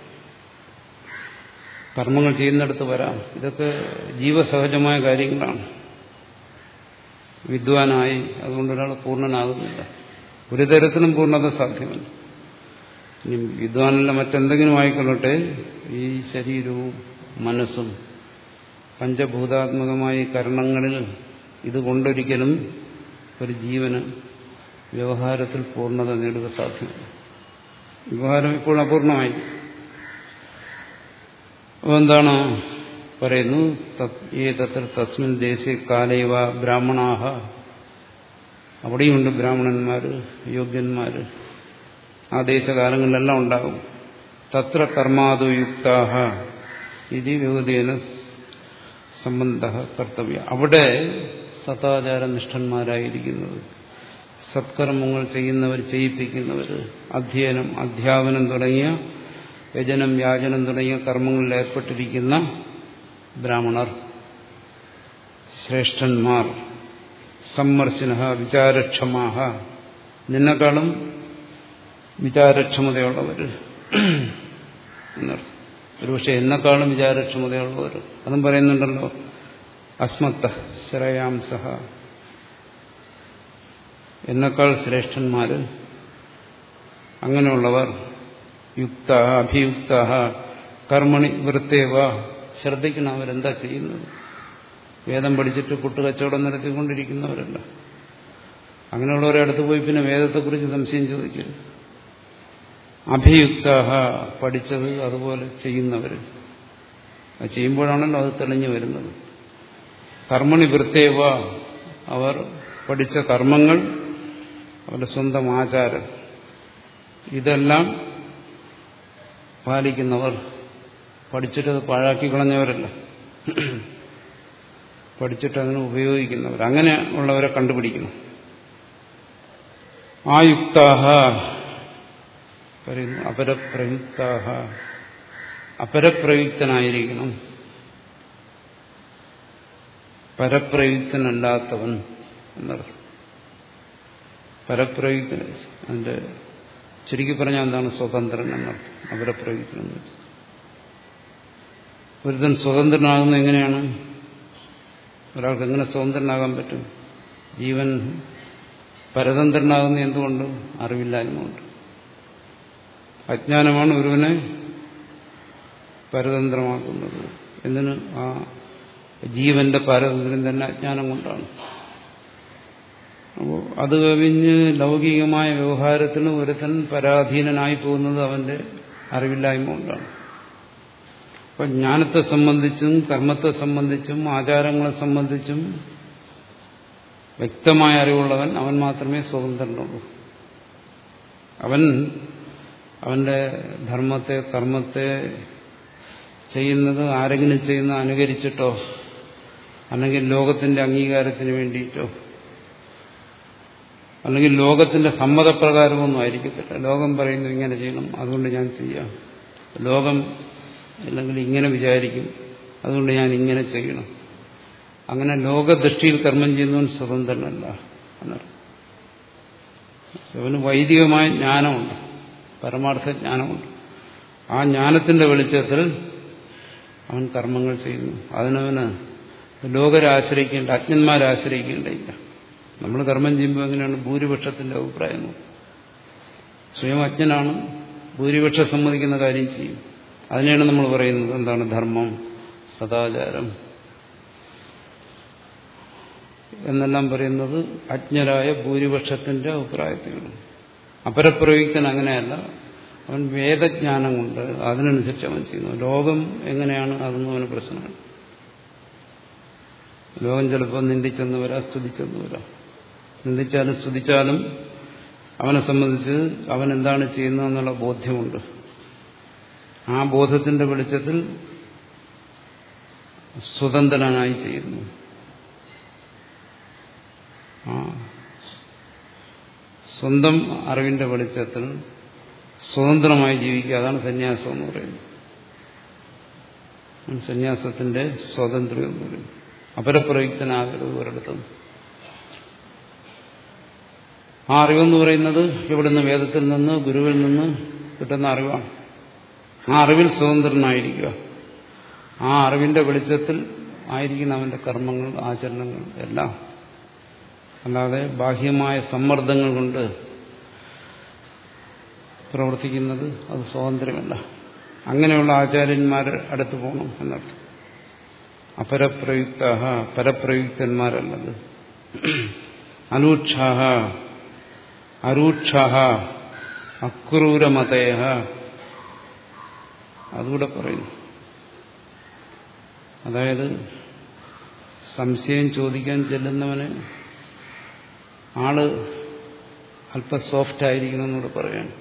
കർമ്മങ്ങൾ ചെയ്യുന്നിടത്ത് വരാം. ഇതൊക്കെ ജീവസഹജമായ കാര്യങ്ങളാണ്. വിദ്വാനായി അതുകൊണ്ട് ഒരാൾ പൂർണനാകുന്നില്ല. ഒരു തരത്തിലും പൂർണത സാധ്യമല്ല. ഇനി വിദ്വാനല്ല മറ്റെന്തെങ്കിലും ആയിക്കൊള്ളട്ടെ. ഈ ശരീരവും മനസ്സും പഞ്ചഭൂതാത്മകമായ കരണങ്ങളിൽ ഇത് കൊണ്ടൊരിക്കലും ഒരു ജീവന് വ്യവഹാരത്തിൽ പൂർണത നേടുക സാധ്യമല്ല. വ്യവഹാരം ഇപ്പോൾ അപൂർണമായി. എന്താണ് പറയുന്നു? ഈ തത്ര തസ്മിൻ ദേശീയ കാലൈവ ബ്രാഹ്മണാഹ. അവിടെയുണ്ട് ബ്രാഹ്മണന്മാർ യോഗ്യന്മാർ. ആ ദേശകാലങ്ങളിലെല്ലാം ഉണ്ടാകും. തത്ര കർമാതുയുക്താഹ ഇത് വ്യവധേന സംബന്ധ കർത്തവ്യ. അവിടെ സദാചാരനിഷ്ഠന്മാരായിരിക്കുന്നത് സത്കർമ്മങ്ങൾ ചെയ്യുന്നവർ ചെയ്യിപ്പിക്കുന്നവർ അധ്യയനം അധ്യാപനം തുടങ്ങിയ യജനം യാചനം തുടങ്ങിയ കർമ്മങ്ങളിൽ ഏർപ്പെട്ടിരിക്കുന്ന ബ്രാഹ്മണർ ശ്രേഷ്ഠന്മാർ സമ്മർശിന വിചാരക്ഷമാഹ നിന്നെക്കാളും വിചാരക്ഷമതയുള്ളവർ. എന്നർത്ഥം ഒരുപക്ഷെ എന്നെക്കാളും വിചാരക്ഷമതയുള്ളവർ അതും പറയുന്നുണ്ടല്ലോ അസ്മത്ത ശ്രയാംസഹ എന്നെക്കാൾ ശ്രേഷ്ഠന്മാർ അങ്ങനെയുള്ളവർ യുക്ത അഭിയുക്ത കർമ്മണി വൃത്തേവ ശ്രദ്ധിക്കണം അവരെന്താ ചെയ്യുന്നത്? വേദം പഠിച്ചിട്ട് കുട്ടുകച്ചവടം നടത്തിക്കൊണ്ടിരിക്കുന്നവരല്ല. അങ്ങനെയുള്ളവരെ അടുത്ത് പോയി പിന്നെ വേദത്തെക്കുറിച്ച് സംശയം ചോദിക്കരുത്. അഭിയുക്ത പഠിച്ചത് അതുപോലെ ചെയ്യുന്നവർ അത് ചെയ്യുമ്പോഴാണല്ലോ അത് തെളിഞ്ഞു വരുന്നത്. കർമ്മണി വൃത്തേവ അവർ പഠിച്ച കർമ്മങ്ങൾ അവരുടെ സ്വന്തം ആചാരം ഇതെല്ലാം പാലിക്കുന്നവർ പഠിച്ചിട്ടത് പാഴാക്കി കളഞ്ഞവരല്ല. പഠിച്ചിട്ട് അതിനെ ഉപയോഗിക്കുന്നവർ. അങ്ങനെ ഉള്ളവരെ കണ്ടുപിടിക്കുന്നു. ആ യുക്താഹ പറയുന്നു അപരപ്രയുക്താഹ. അപരപ്രയുക്തനായിരിക്കണം. പരപ്രയുക്തനല്ലാത്തവൻ എന്നർത്ഥം. പരപ്രയുക്തൻ അതിന്റെ ചുരുക്കി പറഞ്ഞാൽ എന്താണ് സ്വതന്ത്രൻ എന്നർത്ഥം. അപരപ്രയുക്തൻ എന്ന് വെച്ചാൽ. ഒരുത്തൻ സ്വതന്ത്രനാകുന്ന എങ്ങനെയാണ്? ഒരാൾക്ക് എങ്ങനെ സ്വതന്ത്രനാകാൻ പറ്റും? ജീവൻ പരതന്ത്രനാകുന്ന എന്തുകൊണ്ട്? അറിവില്ലായ്മ കൊണ്ട്. അജ്ഞാനമാണ് ഒരുവനെ പരതന്ത്രമാക്കുന്നത്. എന്തിന്? ആ ജീവന്റെ പാരതന്ത്ര്യം തന്നെ അജ്ഞാനം കൊണ്ടാണ്. അപ്പോൾ അത് കവിഞ്ഞ് ലൗകികമായ വ്യവഹാരത്തിന് ഒരുത്തൻ പരാധീനനായി പോകുന്നത് അവന്റെ അറിവില്ലായ്മ കൊണ്ടാണ്. അപ്പൊ ജ്ഞാനത്തെ സംബന്ധിച്ചും കർമ്മത്തെ സംബന്ധിച്ചും ആചാരങ്ങളെ സംബന്ധിച്ചും വ്യക്തമായ അറിവുള്ളവൻ അവൻ മാത്രമേ സ്വതന്ത്രനുള്ളൂ. അവൻ അവന്റെ ധർമ്മത്തെ കർമ്മത്തെ ചെയ്യുന്നത് ആരെങ്കിലും ചെയ്യുന്ന അനുകരിച്ചിട്ടോ അല്ലെങ്കിൽ ലോകത്തിന്റെ അംഗീകാരത്തിന് വേണ്ടിയിട്ടോ അല്ലെങ്കിൽ ലോകത്തിന്റെ സമ്മതപ്രകാരമൊന്നും ആയിരിക്കത്തില്ല. ലോകം പറയുന്നു ഇങ്ങനെ ചെയ്യണം അതുകൊണ്ട് ഞാൻ ചെയ്യാം. ലോകം അല്ലെങ്കിൽ ഇങ്ങനെ വിചാരിക്കും അതുകൊണ്ട് ഞാൻ ഇങ്ങനെ ചെയ്യണം. അങ്ങനെ ലോകദൃഷ്ടിയിൽ കർമ്മം ചെയ്യുന്നവൻ സ്വതന്ത്രനല്ല എന്നറിയാം അവന് വൈദികമായ ജ്ഞാനമുണ്ട്. പരമാർത്ഥ ജ്ഞാനമുണ്ട് ആ ജ്ഞാനത്തിന്റെ വെളിച്ചത്തിൽ അവൻ കർമ്മങ്ങൾ ചെയ്യുന്നു. അതിനവന് ലോകരാശ്രയിക്കേണ്ട ആശ്രയിക്കേണ്ട നമ്മൾ കർമ്മം ചെയ്യുമ്പോൾ എങ്ങനെയാണ്? ഭൂരിപക്ഷത്തിന്റെ അഭിപ്രായം സ്വയം അജ്ഞനാണ് ഭൂരിപക്ഷം സമ്മതിക്കുന്ന കാര്യം ചെയ്യും. അതിനെയാണ് നമ്മൾ പറയുന്നത് എന്താണ്? ധർമ്മം സദാചാരം. എന്നെല്ലാം പറയുന്നത് അജ്ഞരായ ഭൂരിപക്ഷത്തിന്റെ അഭിപ്രായത്തിലാണ്. അപരപ്രയുക്തൻ അങ്ങനെയല്ല. അവൻ വേദജ്ഞാനം കൊണ്ട് അതിനനുസരിച്ച് അവൻ ചെയ്യുന്നു. ലോകം എങ്ങനെയാണ് അതൊന്നും അവന് പ്രശ്നമാണ്. ലോകം ചിലപ്പോൾ നിന്ദിച്ചെന്ന് വരാം സ്തുതിച്ചെന്ന് വരാം നിന്ദിച്ചാലും സ്തുതിച്ചാലും അവനെ സംബന്ധിച്ച് അവൻ എന്താണ് ചെയ്യുന്നതെന്നുള്ള ബോധ്യമുണ്ട്. ആ ബോധത്തിന്റെ വെളിച്ചത്തിൽ സ്വതന്ത്രനായി ചെയ്യുന്നു. ആ സ്വന്തം അറിവിന്റെ വെളിച്ചത്തിൽ സ്വതന്ത്രമായി ജീവിക്കുക അതാണ് സന്യാസം എന്ന് പറയുന്നത്. സന്യാസത്തിന്റെ സ്വാതന്ത്ര്യം എന്ന് പറയുന്നത്. അപരപ്രയുക്തനാകരുത് ഒരിടത്തും. ആ അറിവെന്ന് പറയുന്നത് ഇവിടുന്ന് വേദത്തിൽ നിന്ന് ഗുരുവിൽ നിന്ന് കിട്ടുന്ന അറിവാണ്. ആ അറിവിൽ സ്വതന്ത്രനായിരിക്കുക. ആ അറിവിന്റെ വെളിച്ചത്തിൽ ആയിരിക്കണം അവന്റെ കർമ്മങ്ങൾ ആചരണങ്ങൾ എല്ലാം അല്ലാതെ ബാഹ്യമായ സമ്മർദ്ദങ്ങൾ കൊണ്ട് പ്രവർത്തിക്കുന്നത് അത് സ്വാതന്ത്ര്യമല്ല. അങ്ങനെയുള്ള ആചാര്യന്മാർ അടുത്ത് പോകണം എന്നർത്ഥം. അപരപ്രയുക്ത പരപ്രയുക്തന്മാരല്ലത്. അനൂക്ഷാഹ അരൂക്ഷാഹ അക്രൂരമതേഹ അതുകൂടെ പറയുന്നു. അതായത് സംശയം ചോദിക്കാൻ ചെല്ലുന്നവന് ആൾ അല്പം സോഫ്റ്റ് ആയിരിക്കണം എന്നൂടെ പറയാണ്.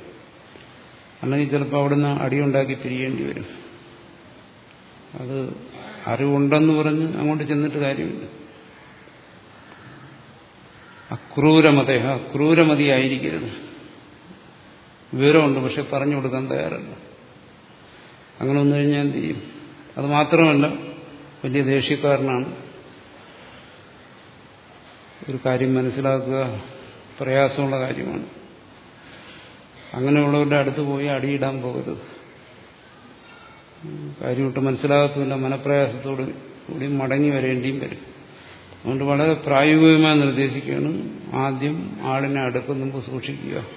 അല്ലെങ്കിൽ ചിലപ്പോൾ അവിടുന്ന് അടിയുണ്ടാക്കി പിരിയേണ്ടി വരും. അത് അറിവുണ്ടെന്ന് പറഞ്ഞ് അങ്ങോട്ട് ചെന്നിട്ട് കാര്യമില്ല. അക്രൂരമതേഹ ആയിരിക്കരുത് വിവരമുണ്ട് പക്ഷെ പറഞ്ഞു കൊടുക്കാൻ തയ്യാറല്ല. അങ്ങനെ വന്നു കഴിഞ്ഞാൽ എന്ത് ചെയ്യും? അത് മാത്രമല്ല വലിയ ദേഷ്യക്കാരനാണ്. ഒരു കാര്യം മനസ്സിലാക്കുക പ്രയാസമുള്ള കാര്യമാണ്. അങ്ങനെയുള്ളവരുടെ അടുത്ത് പോയി അടിയിടാൻ പോകരുത്. കാര്യമൊട്ട് മനസ്സിലാകത്തുമില്ല മനപ്രയാസത്തോട് കൂടി മടങ്ങി വരേണ്ടിയും വരും. അതുകൊണ്ട് വളരെ പ്രായോഗികമായി നിർദ്ദേശിക്കുകയാണ് ആദ്യം ആളിനെ അടുക്കും മുമ്പ് സൂക്ഷിക്കുക.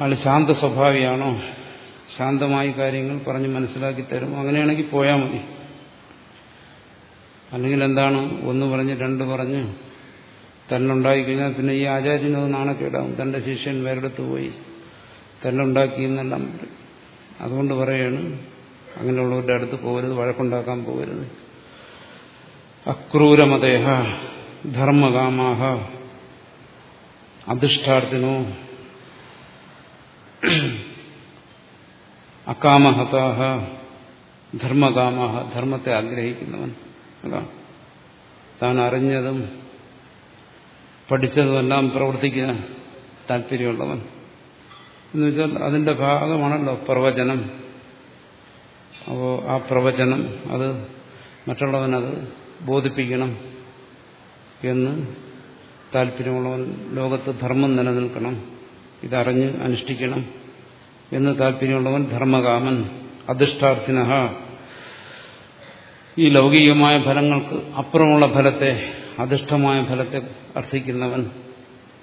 ആൾ ശാന്ത സ്വഭാവിയാണോ ശാന്തമായി കാര്യങ്ങൾ പറഞ്ഞ് മനസ്സിലാക്കി തരും. അങ്ങനെയാണെങ്കിൽ പോയാൽ മതി. അല്ലെങ്കിൽ എന്താണ് ഒന്ന് പറഞ്ഞ് രണ്ട് പറഞ്ഞ് തന്നുണ്ടായിക്കഴിഞ്ഞാൽ പിന്നെ ഈ ആചാര്യനത് നാണക്കേടാവും. തന്റെ ശിഷ്യൻ വേറെടുത്ത് പോയി. തന്നുണ്ടാക്കി എന്നെല്ലാം അതുകൊണ്ട് പറയാണ് അങ്ങനെയുള്ളവരുടെ അടുത്ത് പോകരുത് വഴക്കുണ്ടാക്കാൻ പോകരുത്. അക്രൂരമതേഹ ധർമ്മകാമാഹ അധിഷ്ഠാർത്ഥിനോ അകാമഹതാഹ ധർമ്മകാമാഹ ധർമ്മത്തെ ആഗ്രഹിക്കുന്നവൻ. അതാണ് താൻ അറിഞ്ഞതും പഠിച്ചതുമെല്ലാം പ്രവർത്തിക്കാൻ താല്പര്യമുള്ളവൻ. എന്ന് വെച്ചാൽ അതിന്റെ ഭാഗമാണല്ലോ പ്രവചനം. അപ്പോൾ ആ പ്രവചനം അത് മറ്റുള്ളവനത് ബോധിപ്പിക്കണം എന്ന് താല്പര്യമുള്ളവൻ ലോകത്ത് ധർമ്മം നിലനിൽക്കണം. ഇതറിഞ്ഞ് അനുഷ്ഠിക്കണം എന്ന് താല്പര്യമുള്ളവൻ ധർമ്മകാമൻ അധിഷ്ഠാർത്ഥിന ഈ ലൗകികമായ ഫലങ്ങൾക്ക് അപ്പുറമുള്ള ഫലത്തെ അധിഷ്ഠമായ ഫലത്തെ അർത്ഥിക്കുന്നവൻ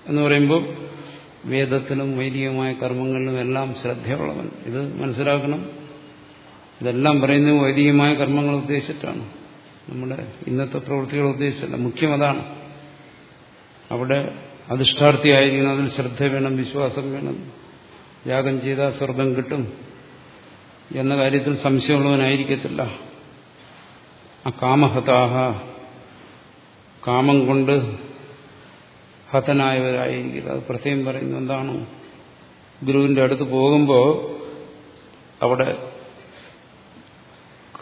എന്ന് പറയുമ്പോൾ വേദത്തിലും വൈദികമായ കർമ്മങ്ങളിലും എല്ലാം ശ്രദ്ധയുള്ളവൻ. ഇത് മനസ്സിലാക്കണം. ഇതെല്ലാം പറയുന്നത് വൈദികമായ കർമ്മങ്ങൾ ഉദ്ദേശിച്ചിട്ടാണ്. നമ്മുടെ ഇന്നത്തെ പ്രവൃത്തികൾ ഉദ്ദേശിച്ചല്ല. മുഖ്യം അതാണ്. അവിടെ അധിഷ്ഠാർത്ഥിയായിരിക്കണം അതിൽ ശ്രദ്ധ വേണം വിശ്വാസം വേണം. യാഗം ചെയ്താൽ സ്വർഗം കിട്ടും എന്ന കാര്യത്തിൽ സംശയമുള്ളവനായിരിക്കത്തില്ല. ആ കാമഹതാഹ കാമം കൊണ്ട് ഹതനായവരായിരിക്കും അത് പ്രത്യേകം പറയുന്നത് എന്താണ്? ഗുരുവിന്റെ അടുത്ത് പോകുമ്പോൾ അവിടെ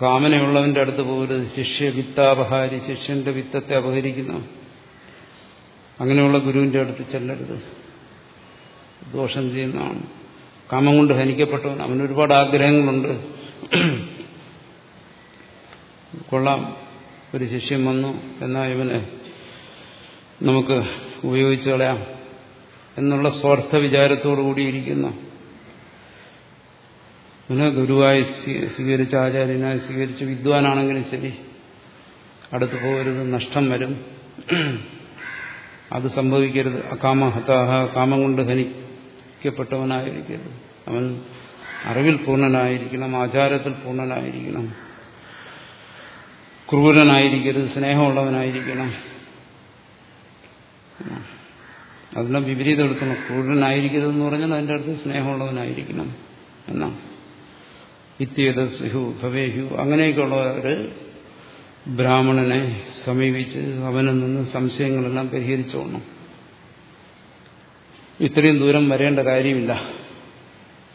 കാമനയുള്ളവന്റെ അടുത്ത് പോകരുത്. ശിഷ്യ വിത്താപഹാരി ശിഷ്യന്റെ വിത്തത്തെ അപഹരിക്കുന്ന. അങ്ങനെയുള്ള ഗുരുവിന്റെ അടുത്ത് ചെല്ലരുത്. ദോഷം ചെയ്യുന്നതാണ്. കാമം കൊണ്ട് ഹനിക്കപ്പെട്ടവൻ അവനൊരുപാട് ആഗ്രഹങ്ങളുണ്ട്. കൊള്ളാം. ഒരു ശിഷ്യം വന്നു. എന്നാ ഇവനെ നമുക്ക് ഉപയോഗിച്ചു കളയാം എന്നുള്ള സ്വാർത്ഥ വിചാരത്തോടു കൂടിയിരിക്കുന്ന പിന്നെ ഗുരുവായി സ്വീകരിച്ച ആചാര്യനായി സ്വീകരിച്ച വിദ്വാനാണെങ്കിലും ശരി. അടുത്തു പോകരുത്. നഷ്ടം വരും. അത് സംഭവിക്കരുത്. അകാമഹതാഹ കാമം കൊണ്ട് ഹനിക്കപ്പെട്ടവനായിരിക്കരുത്. അവൻ അറിവിൽ പൂർണനായിരിക്കണം ആചാരത്തിൽ പൂർണനായിരിക്കണം. ക്രൂരനായിരിക്കരുത് സ്നേഹമുള്ളവനായിരിക്കണം. അതിനെ വിപരീതം എടുക്കണം ക്രൂരനായിരിക്കരുതെന്ന് പറഞ്ഞാൽ അതിന്റെ അടുത്ത് സ്നേഹമുള്ളവനായിരിക്കണം എന്നാണ്. ഇത്യേതസ്ഹു ഭവേഹു അങ്ങനെയൊക്കെയുള്ളവർ ബ്രാഹ്മണനെ സമീപിച്ച് അവനിൽ നിന്ന് സംശയങ്ങളെല്ലാം പരിഹരിച്ചോണം ഇത്രയും ദൂരം വരേണ്ട കാര്യമില്ല.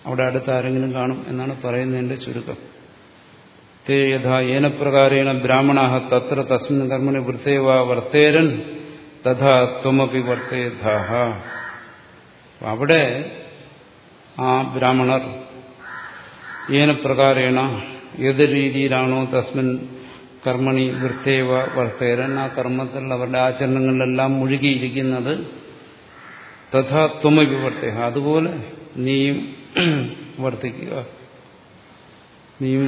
അവിടെ അടുത്ത് ആരെങ്കിലും കാണും എന്നാണ് പറയുന്നതിന്റെ ചുരുക്കം. തേ യഥാ ഏനപ്രകാരേണ ബ്രാഹ്മണ തത്ര തസ്മിൻ കർമ്മണി വൃത്തേവ വർത്തേരൻ തഥാ ത്വമപി വർത്തേധ അവിടെ ആ ബ്രാഹ്മണർ ഏനപ്രകാരേണ ഏത് രീതിയിലാണോ തസ്മിൻ കർമ്മണി വൃത്തേവ വർത്തേരൻ ആ കർമ്മത്തിൽ അവരുടെ ആചരണങ്ങളിലെല്ലാം മുഴുകിയിരിക്കുന്നത് തഥാ ത്വമപി വർത്തേഹ അതുപോലെ നീയും വർത്തിക്കുക നീയും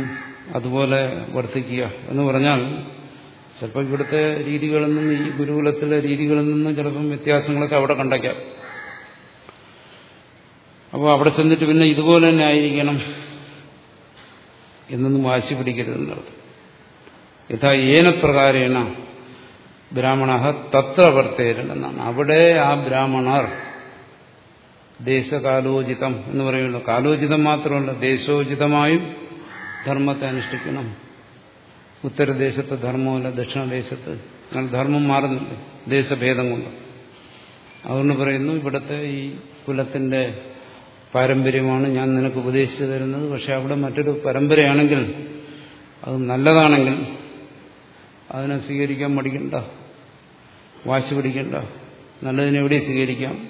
അതുപോലെ വർത്തിക്കുക എന്ന് പറഞ്ഞാൽ ചിലപ്പോൾ ഇവിടുത്തെ രീതികളിൽ നിന്ന് ഈ ഗുരുകുലത്തിലെ രീതികളിൽ നിന്ന് ചിലപ്പം വ്യത്യാസങ്ങളൊക്കെ അവിടെ കണ്ടേക്കാം. അപ്പോൾ അവിടെ ചെന്നിട്ട് പിന്നെ ഇതുപോലെ തന്നെ ആയിരിക്കണം എന്നൊന്നും വാശി പിടിക്കരുതെന്നുള്ളത് യഥാ ഏനപ്രകാരേണ ബ്രാഹ്മണ തത്ര വർത്തേരണെന്നാണ് അവിടെ ആ ബ്രാഹ്മണർ ദേശകാലോചിതം എന്ന് പറയുന്നത് കാലോചിതം മാത്രമല്ല ദേശോചിതമായും ധർമ്മത്തെ അനുഷ്ഠിക്കണം. ഉത്തരദേശത്ത് ധർമ്മമല്ല ദക്ഷിണദേശത്ത്. അങ്ങനെ ധർമ്മം മാറുന്നില്ല. ദേശഭേദം കൊണ്ട്. അതുകൊണ്ട് പറയുന്നു ഇവിടുത്തെ ഈ കുലത്തിന്റെ പാരമ്പര്യമാണ് ഞാൻ നിനക്ക് ഉപദേശിച്ചു തരുന്നത്. പക്ഷെ അവിടെ മറ്റൊരു പരമ്പരയാണെങ്കിൽ അത് നല്ലതാണെങ്കിൽ അതിനെ സ്വീകരിക്കാൻ മടിക്കണ്ട. വാശി പിടിക്കണ്ട. നല്ലതിനെ എവിടെ സ്വീകരിക്കാം?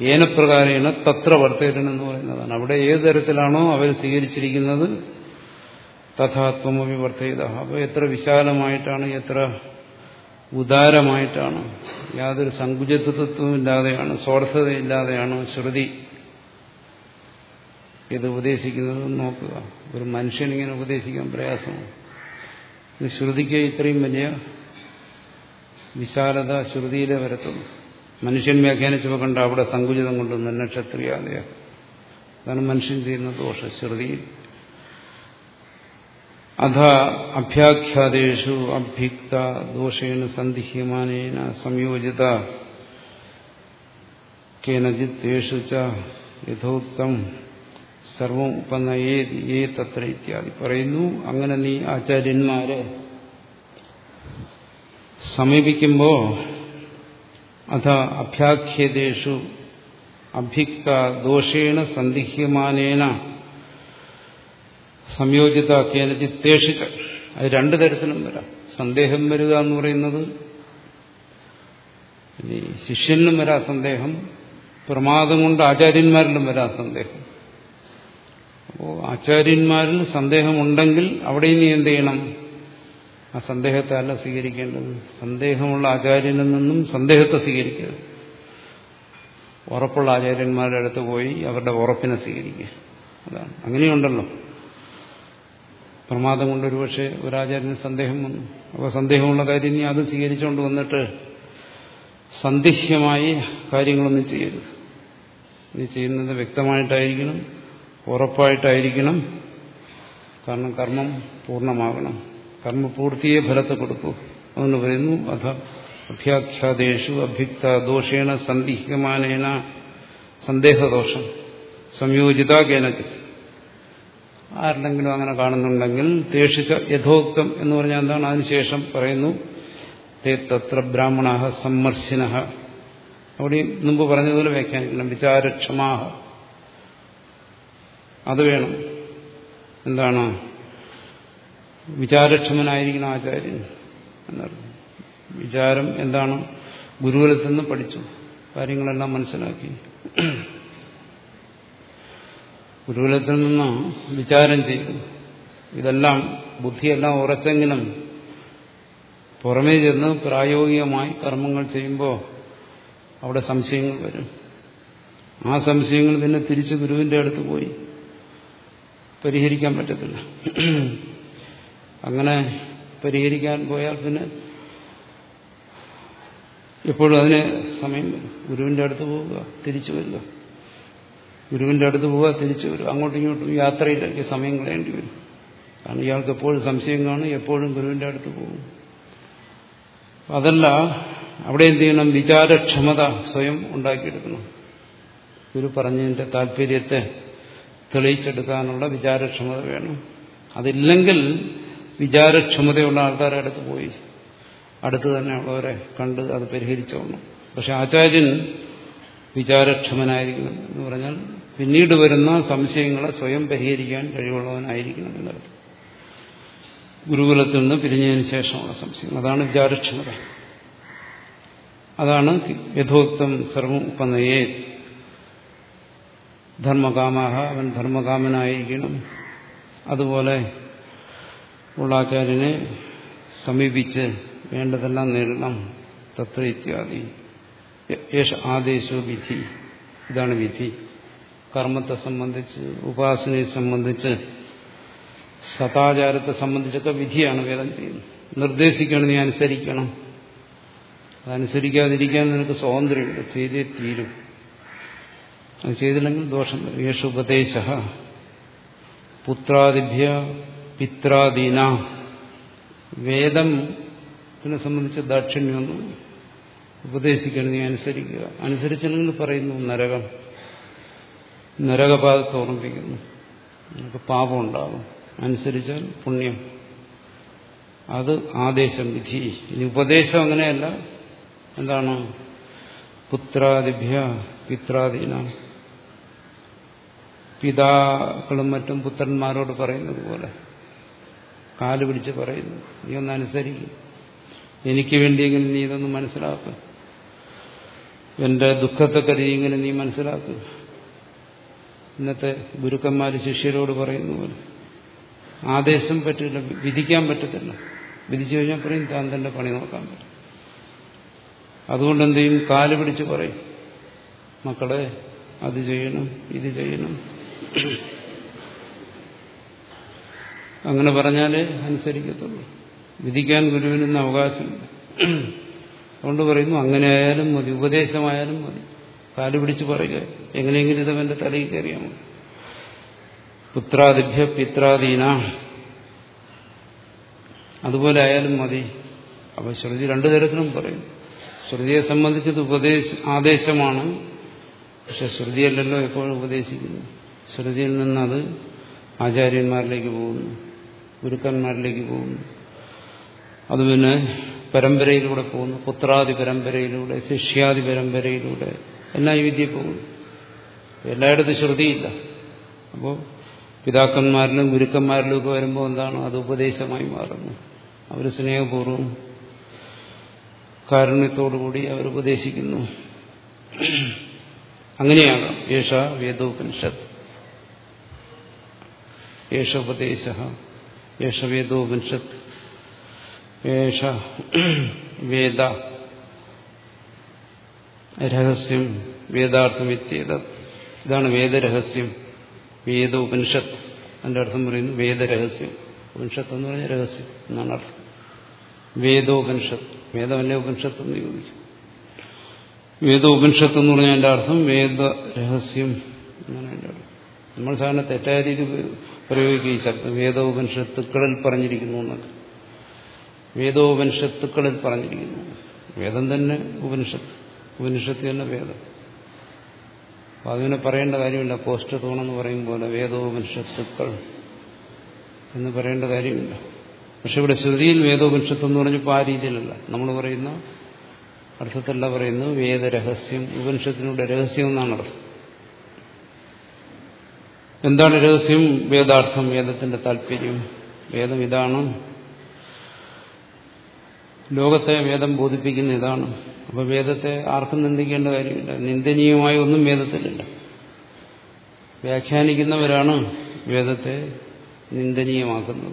ഏനപ്രകാരേണ തത്ര വർത്തേരൻ പറയുന്നതാണ്. അവിടെ ഏത് തരത്തിലാണോ അവർ സ്വീകരിച്ചിരിക്കുന്നത് തഥാത്വമവി വർദ്ധയിത. അപ്പോൾ എത്ര വിശാലമായിട്ടാണ് എത്ര ഉദാരമായിട്ടാണ് യാതൊരു സങ്കുചിത്വത്വവും ഇല്ലാതെയാണ് സ്വാർത്ഥതയില്ലാതെയാണ് ശ്രുതി ഇത് ഉപദേശിക്കുന്നത്. നോക്കുക. ഒരു മനുഷ്യനിങ്ങനെ ഉപദേശിക്കാൻ പ്രയാസമാണ്. ശ്രുതിക്ക് ഇത്രയും വലിയ വിശാലത ശ്രുതിയിലെ വരത്തുള്ളൂ. മനുഷ്യൻ വ്യാഖ്യാനിച്ചപ്പോൾ കണ്ട അവിടെ സങ്കുചിതം കൊണ്ടുവന്നു നക്ഷത്രിയാതെയാണ് അതാണ് മനുഷ്യൻ ചെയ്യുന്ന ദോഷം ശ്രുതിയിൽ അധ അഭ്യാഖ്യാതേഷു അഭ്യുക്ത ദോഷേണ സന്ധിഹ്യമാനേന സംയോജിത കേനജിത്തേഷു ച യഥോക്തം സർവം ഉപനയേ ഏ തത്ര ഇത്യാദി പറയുന്നു അങ്ങനെ നീ ആചാര്യന്മാരെ സമീപിക്കുമ്പോൾ അഥ അഭ്യാഖ്യതേഷു അഭ്യുക്ത ദോഷേണ സന്ദിഹ്യമാനേന സംയോജിത കേനജിത്തേഷിച്ച അത് രണ്ടു തരത്തിലും വരാം. സന്ദേഹം വരിക എന്ന് പറയുന്നത് ഇനി ശിഷ്യനിലും വരാ സന്ദേഹം പ്രമാദം കൊണ്ട് ആചാര്യന്മാരിലും വരാ സന്ദേഹം. അപ്പോൾ ആചാര്യന്മാരിൽ സന്ദേഹമുണ്ടെങ്കിൽ അവിടെ ഇനി എന്ത് ചെയ്യണം? ആ സന്ദേഹത്തെ അല്ല സ്വീകരിക്കേണ്ടത്. സന്ദേഹമുള്ള ആചാര്യനിൽ നിന്നും സന്ദേഹത്തെ സ്വീകരിക്കരുത് ഉറപ്പുള്ള ആചാര്യന്മാരുടെ അടുത്ത് പോയി അവരുടെ ഉറപ്പിനെ സ്വീകരിക്കുക. അതാണ്. അങ്ങനെയുണ്ടല്ലോ. പ്രമാദം കൊണ്ട് ഒരുപക്ഷെ ഒരാചാര്യന് സന്ദേഹം വന്നു. അപ്പോൾ സന്ദേഹമുള്ള കാര്യം ഇനി അത് സ്വീകരിച്ചുകൊണ്ട് വന്നിട്ട് സന്ദിഹ്യമായി കാര്യങ്ങളൊന്നും ചെയ്യരുത്. നീ ചെയ്യുന്നത് വ്യക്തമായിട്ടായിരിക്കണം ഉറപ്പായിട്ടായിരിക്കണം. കാരണം കർമ്മം പൂർണമാകണം. കർമ്മപൂർത്തിയെ ഫലത്തെ കൊടുക്കൂ അതുകൊണ്ട് പറയുന്നു അഥ അഭ്യാഖ്യാദേഷു അഭ്യുക്ത ദോഷേണ സന്ദിഹ്യമാനേന സന്ദേഹദോഷം. സംയോജിത കേനച്ച് ആരുടെങ്കിലും അങ്ങനെ കാണുന്നുണ്ടെങ്കിൽ ദേഷിച്ച യഥോക്തം എന്ന് പറഞ്ഞാൽ എന്താണ്? അതിനുശേഷം പറയുന്നു തേ തത്ര ബ്രാഹ്മണ സമ്മർശിന. അവിടെ മുമ്പ് പറഞ്ഞതുപോലെ വ്യാഖ്യാനിക്കണം. വിചാരക്ഷമാഹ. അത് വേണം. എന്താണ്? വിചാരക്ഷമനായിരിക്കണം ആചാര്യൻ എന്നറിയും വിചാരം എന്താണ്? ഗുരുകുലത്തിൽ നിന്ന് പഠിച്ചു. കാര്യങ്ങളെല്ലാം മനസ്സിലാക്കി. ഗുരുകുലത്തിൽ നിന്ന് വിചാരം ചെയ്തു. ഇതെല്ലാം ബുദ്ധിയെല്ലാം ഉറച്ചെങ്കിലും പുറമേ ചെന്ന് പ്രായോഗികമായി കർമ്മങ്ങൾ ചെയ്യുമ്പോൾ അവിടെ സംശയങ്ങൾ വരും. ആ സംശയങ്ങൾ പിന്നെ തിരിച്ച് ഗുരുവിന്റെ അടുത്ത് പോയി പരിഹരിക്കാൻ പറ്റത്തില്ല. അങ്ങനെ പരിഹരിക്കാൻ പോയാൽ പിന്നെ എപ്പോഴും അതിന് സമയം വരും. ഗുരുവിന്റെ അടുത്ത് പോവുക തിരിച്ചു വരിക. ഗുരുവിന്റെ അടുത്ത് പോവുക തിരിച്ചു വരും. അങ്ങോട്ടും ഇങ്ങോട്ടും യാത്രയിലേക്ക് സമയം കളയേണ്ടി വരും. കാരണം ഇയാൾക്ക് എപ്പോഴും സംശയം കാണും എപ്പോഴും ഗുരുവിന്റെ അടുത്ത് പോകും. അതല്ല അവിടെ എന്ത് ചെയ്യണം? വിചാരക്ഷമത സ്വയം ഉണ്ടാക്കിയെടുക്കണം. ഗുരു പറഞ്ഞതിന്റെ താല്പര്യത്തെ തെളിയിച്ചെടുക്കാനുള്ള വിചാരക്ഷമത വേണം. അതില്ലെങ്കിൽ വിചാരക്ഷമതയുള്ള ആൾക്കാരുടെ അടുത്ത് പോയി. അടുത്ത് തന്നെ ഉള്ളവരെ കണ്ട് അത് പരിഹരിച്ചോണം പക്ഷെ ആചാര്യൻ വിചാരക്ഷമനായിരിക്കണം എന്ന് പറഞ്ഞാൽ പിന്നീട് വരുന്ന സംശയങ്ങളെ സ്വയം പരിഹരിക്കാൻ കഴിവുള്ളവനായിരിക്കണം എന്നർത്ഥം ഗുരുകുലത്തിൽ നിന്ന് പിരിഞ്ഞതിന് ശേഷമുള്ള സംശയം അതാണ് വിചാരക്ഷമത. അതാണ് യഥോക്തം സർവം ഉപനയേ. ധർമ്മകാമാഹ അവൻ ധർമ്മകാമനായിരിക്കണം. അതുപോലെ ഉള്ള ആചാര്യനെ സമീപിച്ച് വേണ്ടതെല്ലാം നേടണം. തത്ര ഇത്യാദി. ആദേശോ വിധി. ഇതാണ് വിധി. കർമ്മത്തെ സംബന്ധിച്ച് ഉപാസനയെ സംബന്ധിച്ച് സദാചാരത്തെ സംബന്ധിച്ചൊക്കെ വിധിയാണ് വേദം ചെയ്യുന്നത്. നിർദ്ദേശിക്കണം നീ അനുസരിക്കണം. അതനുസരിക്കാതിരിക്കാൻ നിനക്ക് സ്വാതന്ത്ര്യമുണ്ട് ചെയ്തേ തീരും. അത് ചെയ്തില്ലെങ്കിൽ ദോഷം വരും. യേശു ഉപദേശ പുത്രാദിഭ്യ പിത്രാദീന. വേദത്തിനെ സംബന്ധിച്ച് ദാക്ഷിണ്യമൊന്നും ഉപദേശിക്കണം നീ അനുസരിക്കുക. അനുസരിച്ചില്ലെങ്കിൽ പറയുന്നു നരകം. നരകപാതത്തെ ഓർമ്മിപ്പിക്കുന്നു നമുക്ക് പാപം ഉണ്ടാകും. അനുസരിച്ചാൽ പുണ്യം. അത് ആദേശം വിധി. ഇനി ഉപദേശം അങ്ങനെയല്ല. എന്താണ്? പുത്രാദിഭ്യ പിത്രാദീന. പിതാക്കളും മറ്റും പുത്രന്മാരോട് പറയുന്നത് പോലെ. കാൽ പിടിച്ച് പറയുന്നു. നീ ഒന്ന് അനുസരിക്കും. എനിക്ക് വേണ്ടിയെങ്കിലും നീ ഇതൊന്ന് മനസ്സിലാക്കുക എന്റെ ദുഃഖത്തെ കരുതിയെങ്കിലും നീ മനസ്സിലാക്കുക ഇന്നത്തെ ഗുരുക്കന്മാർ ശിഷ്യരോട് പറയുന്ന പോലെ. ആദേശം പറ്റില്ല വിധിക്കാൻ പറ്റത്തില്ല. വിധിച്ചു കഴിഞ്ഞാൽ പറയും താൻ തന്റെ പണി നോക്കാൻ പറ്റും. അതുകൊണ്ട് എന്ത് ചെയ്യും? കാൽ പിടിച്ച് പറയും. മക്കളെ അത് ചെയ്യണം ഇത് ചെയ്യണം. അങ്ങനെ പറഞ്ഞാലേ അനുസരിക്കത്തുള്ളൂ. വിധിക്കാൻ ഗുരുവിനൊന്നും അവകാശമില്ല. അതുകൊണ്ട് പറയുന്നു അങ്ങനെ ആയാലും മതി ഉപദേശമായാലും മതി. കാൽ പിടിച്ച് പറയുക. എങ്ങനെയെങ്കിലും ഇതവന്റെ തലയിൽ കയറിയാൽ മതി. പുത്രാദിഭ്യ പിത്രാദീന. അതുപോലെ ആയാലും മതി. അപ്പൊ ശ്രുതി രണ്ടു തരത്തിലും പറയും. ശ്രുതിയെ സംബന്ധിച്ചത് ഉപദേശ ആദേശമാണ്. പക്ഷെ ശ്രുതിയല്ലല്ലോ എപ്പോഴും ഉപദേശിക്കുന്നു ശ്രുതിയിൽ നിന്നത് ആചാര്യന്മാരിലേക്ക് പോകുന്നു. ഗുരുക്കന്മാരിലേക്ക് പോകുന്നു. അത് പിന്നെ പരമ്പരയിലൂടെ പോകുന്നു. പുത്രാദി പരമ്പരയിലൂടെ ശിഷ്യാദി പരമ്പരയിലൂടെ എല്ലാം ഈ വിദ്യ പോകുന്നു. എല്ലായിടത്തും ശ്രുതിയില്ല. അപ്പോൾ പിതാക്കന്മാരിലും ഗുരുക്കന്മാരിലും ഒക്കെ വരുമ്പോൾ എന്താണ്? അത് ഉപദേശമായി മാറുന്നു. അവർ സ്നേഹപൂർവം കാരുണ്യത്തോടുകൂടി അവർ ഉപദേശിക്കുന്നു. അങ്ങനെയാകാം. യേശ വേദോപനിഷത്ത്. യേശ ഉപദേശ. യേശ വേദോപനിഷത്ത്. യേശ വേദ. രഹസ്യം വേദാർത്ഥമിത്യേത ഇതാണ് വേദരഹസ്യം. വേദ ഉപനിഷത്ത് അതിന്റെ അർത്ഥം പറയുന്നു വേദരഹസ്യം. ഉപനിഷത്ത് എന്ന് പറഞ്ഞ രഹസ്യം എന്നാണ് അർത്ഥം. വേദോപനിഷത്ത്. വേദമല്ലേ ഉപനിഷത്ത് എന്ന് ചോദിക്കും വേദോപനിഷത്ത് എന്ന് പറഞ്ഞാൽ എന്റെ അർത്ഥം വേദരഹസ്യം എന്നാണ് എന്റെ അർത്ഥം. നമ്മൾ സാധാരണ തെറ്റായ രീതി പ്രയോഗിക്കുക ഈ ശബ്ദം. വേദോപനിഷത്തുക്കളിൽ പറഞ്ഞിരിക്കുന്നു എന്നൊക്കെ. വേദോപനിഷത്തുക്കളിൽ പറഞ്ഞിരിക്കുന്നു. വേദം തന്നെ ഉപനിഷത്ത്. ഉപനിഷത്ത് തന്നെ വേദം. അപ്പൊ അതിനെ പറയേണ്ട കാര്യമില്ല. പോസ്റ്റ് തോണെന്ന് പറയും പോലെ വേദോപനിഷത്തുക്കൾ എന്ന് പറയേണ്ട കാര്യമില്ല. പക്ഷെ ഇവിടെ ശ്രുതിയിൽ വേദോപനിഷത്ത് എന്ന് പറഞ്ഞപ്പോൾ ആ രീതിയിലല്ല. നമ്മൾ പറയുന്ന അർത്ഥത്തല്ല പറയുന്നു വേദരഹസ്യം. ഉപനിഷത്തിനൂടെ രഹസ്യം എന്നാണ് അർത്ഥം. എന്താണ് രഹസ്യം? വേദാർത്ഥം വേദത്തിന്റെ താല്പര്യം. വേദം ഇതാണ്. ലോകത്തെ വേദം ബോധിപ്പിക്കുന്ന ഇതാണ്. അപ്പൊ വേദത്തെ ആർക്കും നിന്ദിക്കേണ്ട കാര്യമില്ല. നിന്ദനീയമായ ഒന്നും വേദത്തിലില്ല. വ്യാഖ്യാനിക്കുന്നവരാണ് വേദത്തെ നിന്ദനീയമാക്കുന്നത്.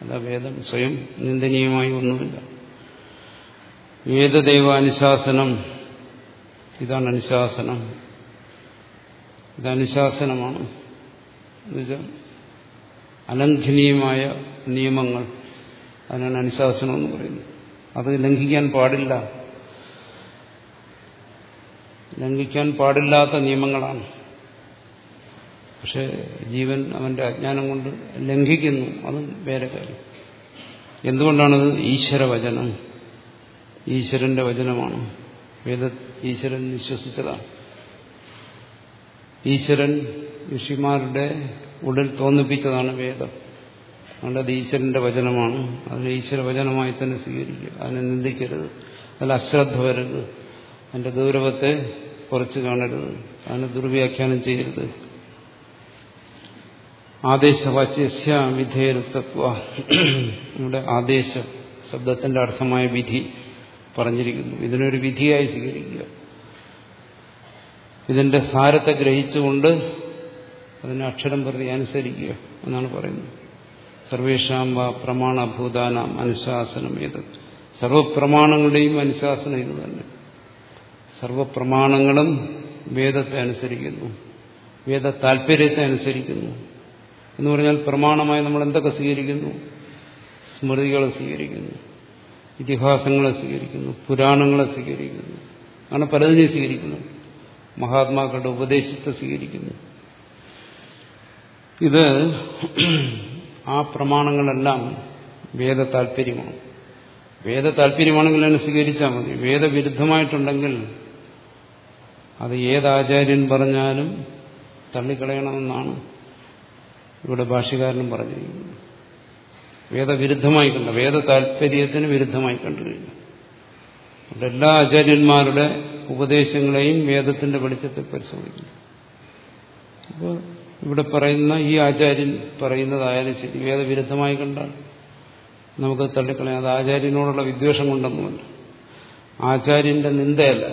അല്ല വേദം സ്വയം നിന്ദനീയമായി ഒന്നുമില്ല. വേദദൈവ അനുശാസനം ഇതാണ് അനുശാസനം. ഇത് അനുശാസനമാണ്. അലംഘനീയമായ നിയമങ്ങൾ. അതിനാണ് അനുശാസനം എന്ന് പറയുന്നത്. അത് ലംഘിക്കാൻ പാടില്ല. ലംഘിക്കാൻ പാടില്ലാത്ത നിയമങ്ങളാണ്. പക്ഷെ ജീവൻ അവന്റെ അജ്ഞാനം കൊണ്ട് ലംഘിക്കുന്നു. അതും വേറെ കാര്യം. എന്തുകൊണ്ടാണത് ഈശ്വരവചനം ഈശ്വരന്റെ വചനമാണ്. വേദ ഈശ്വരൻ വിശ്വസിച്ചതാണ്. ഈശ്വരൻ ഋഷിമാരുടെ ഉള്ളിൽ തോന്നിപ്പിച്ചതാണ് വേദം. അതുകൊണ്ട് അത് ഈശ്വരന്റെ വചനമാണ്. അതിനെ ഈശ്വര വചനമായി തന്നെ സ്വീകരിക്കുക. അതിനെ നിന്ദിക്കരുത്. അതിൽ അശ്രദ്ധ വരരുത്. അതിന്റെ ഗൗരവത്തെ കുറച്ച് കാണരുത്. അതിനെ ദുർവ്യാഖ്യാനം ചെയ്യരുത്. ആദേശവാച്യസ്യ വിധേയത്വ നമ്മുടെ ആദേശ ശബ്ദത്തിന്റെ അർത്ഥമായ വിധി പറഞ്ഞിരിക്കുന്നു. ഇതിനൊരു വിധിയായി സ്വീകരിക്കുക. ഇതിന്റെ സാരത്തെ ഗ്രഹിച്ചുകൊണ്ട് അതിനെ അക്ഷരം പ്രതി അനുസരിക്കുക എന്നാണ് പറയുന്നത്. സർവേഷാം വാ പ്രമാണഭൂതാനാം അനുശാസനം ഏത് സർവപ്രമാണങ്ങളുടെയും അനുശാസനം ഇത് തന്നെ സർവപ്രമാണങ്ങളും വേദത്തെ അനുസരിക്കുന്നു. വേദ താല്പര്യത്തെ അനുസരിക്കുന്നു. എന്ന് പറഞ്ഞാൽ പ്രമാണമായി നമ്മൾ എന്തൊക്കെ സ്വീകരിക്കുന്നു? സ്മൃതികളെ സ്വീകരിക്കുന്നു. ഇതിഹാസങ്ങളെ സ്വീകരിക്കുന്നു. പുരാണങ്ങളെ സ്വീകരിക്കുന്നു. അങ്ങനെ പലതിനെ സ്വീകരിക്കുന്നു. മഹാത്മാക്കളുടെ ഉപദേശത്തെ സ്വീകരിക്കുന്നു. ഇത് ആ പ്രമാണങ്ങളെല്ലാം വേദ താല്പര്യമാണ്. വേദ താല്പര്യമാണെങ്കിൽ അതിനെ സ്വീകരിച്ചാൽ മതി. വേദവിരുദ്ധമായിട്ടുണ്ടെങ്കിൽ അത് ഏതാചാര്യൻ പറഞ്ഞാലും തള്ളിക്കളയണമെന്നാണ് ഇവിടെ ഭാഷ്യകാരനും പറഞ്ഞിരിക്കുന്നത്. വേദവിരുദ്ധമായി കണ്ട വേദ താല്പര്യത്തിന് വിരുദ്ധമായി കണ്ടു കഴിഞ്ഞു അവിടെ എല്ലാ ആചാര്യന്മാരുടെ ഉപദേശങ്ങളെയും വേദത്തിന്റെ വെളിച്ചത്തിൽ പരിശോധിക്കുന്നു. അപ്പോൾ ഇവിടെ പറയുന്ന ഈ ആചാര്യൻ പറയുന്നതായാലും ശരി വേദവിരുദ്ധമായി കണ്ടാൽ നമുക്ക് തള്ളിക്കളയാം. അത് ആചാര്യനോടുള്ള വിദ്വേഷം കൊണ്ടൊന്നുമല്ല. ആചാര്യന്റെ നിന്ദയല്ല.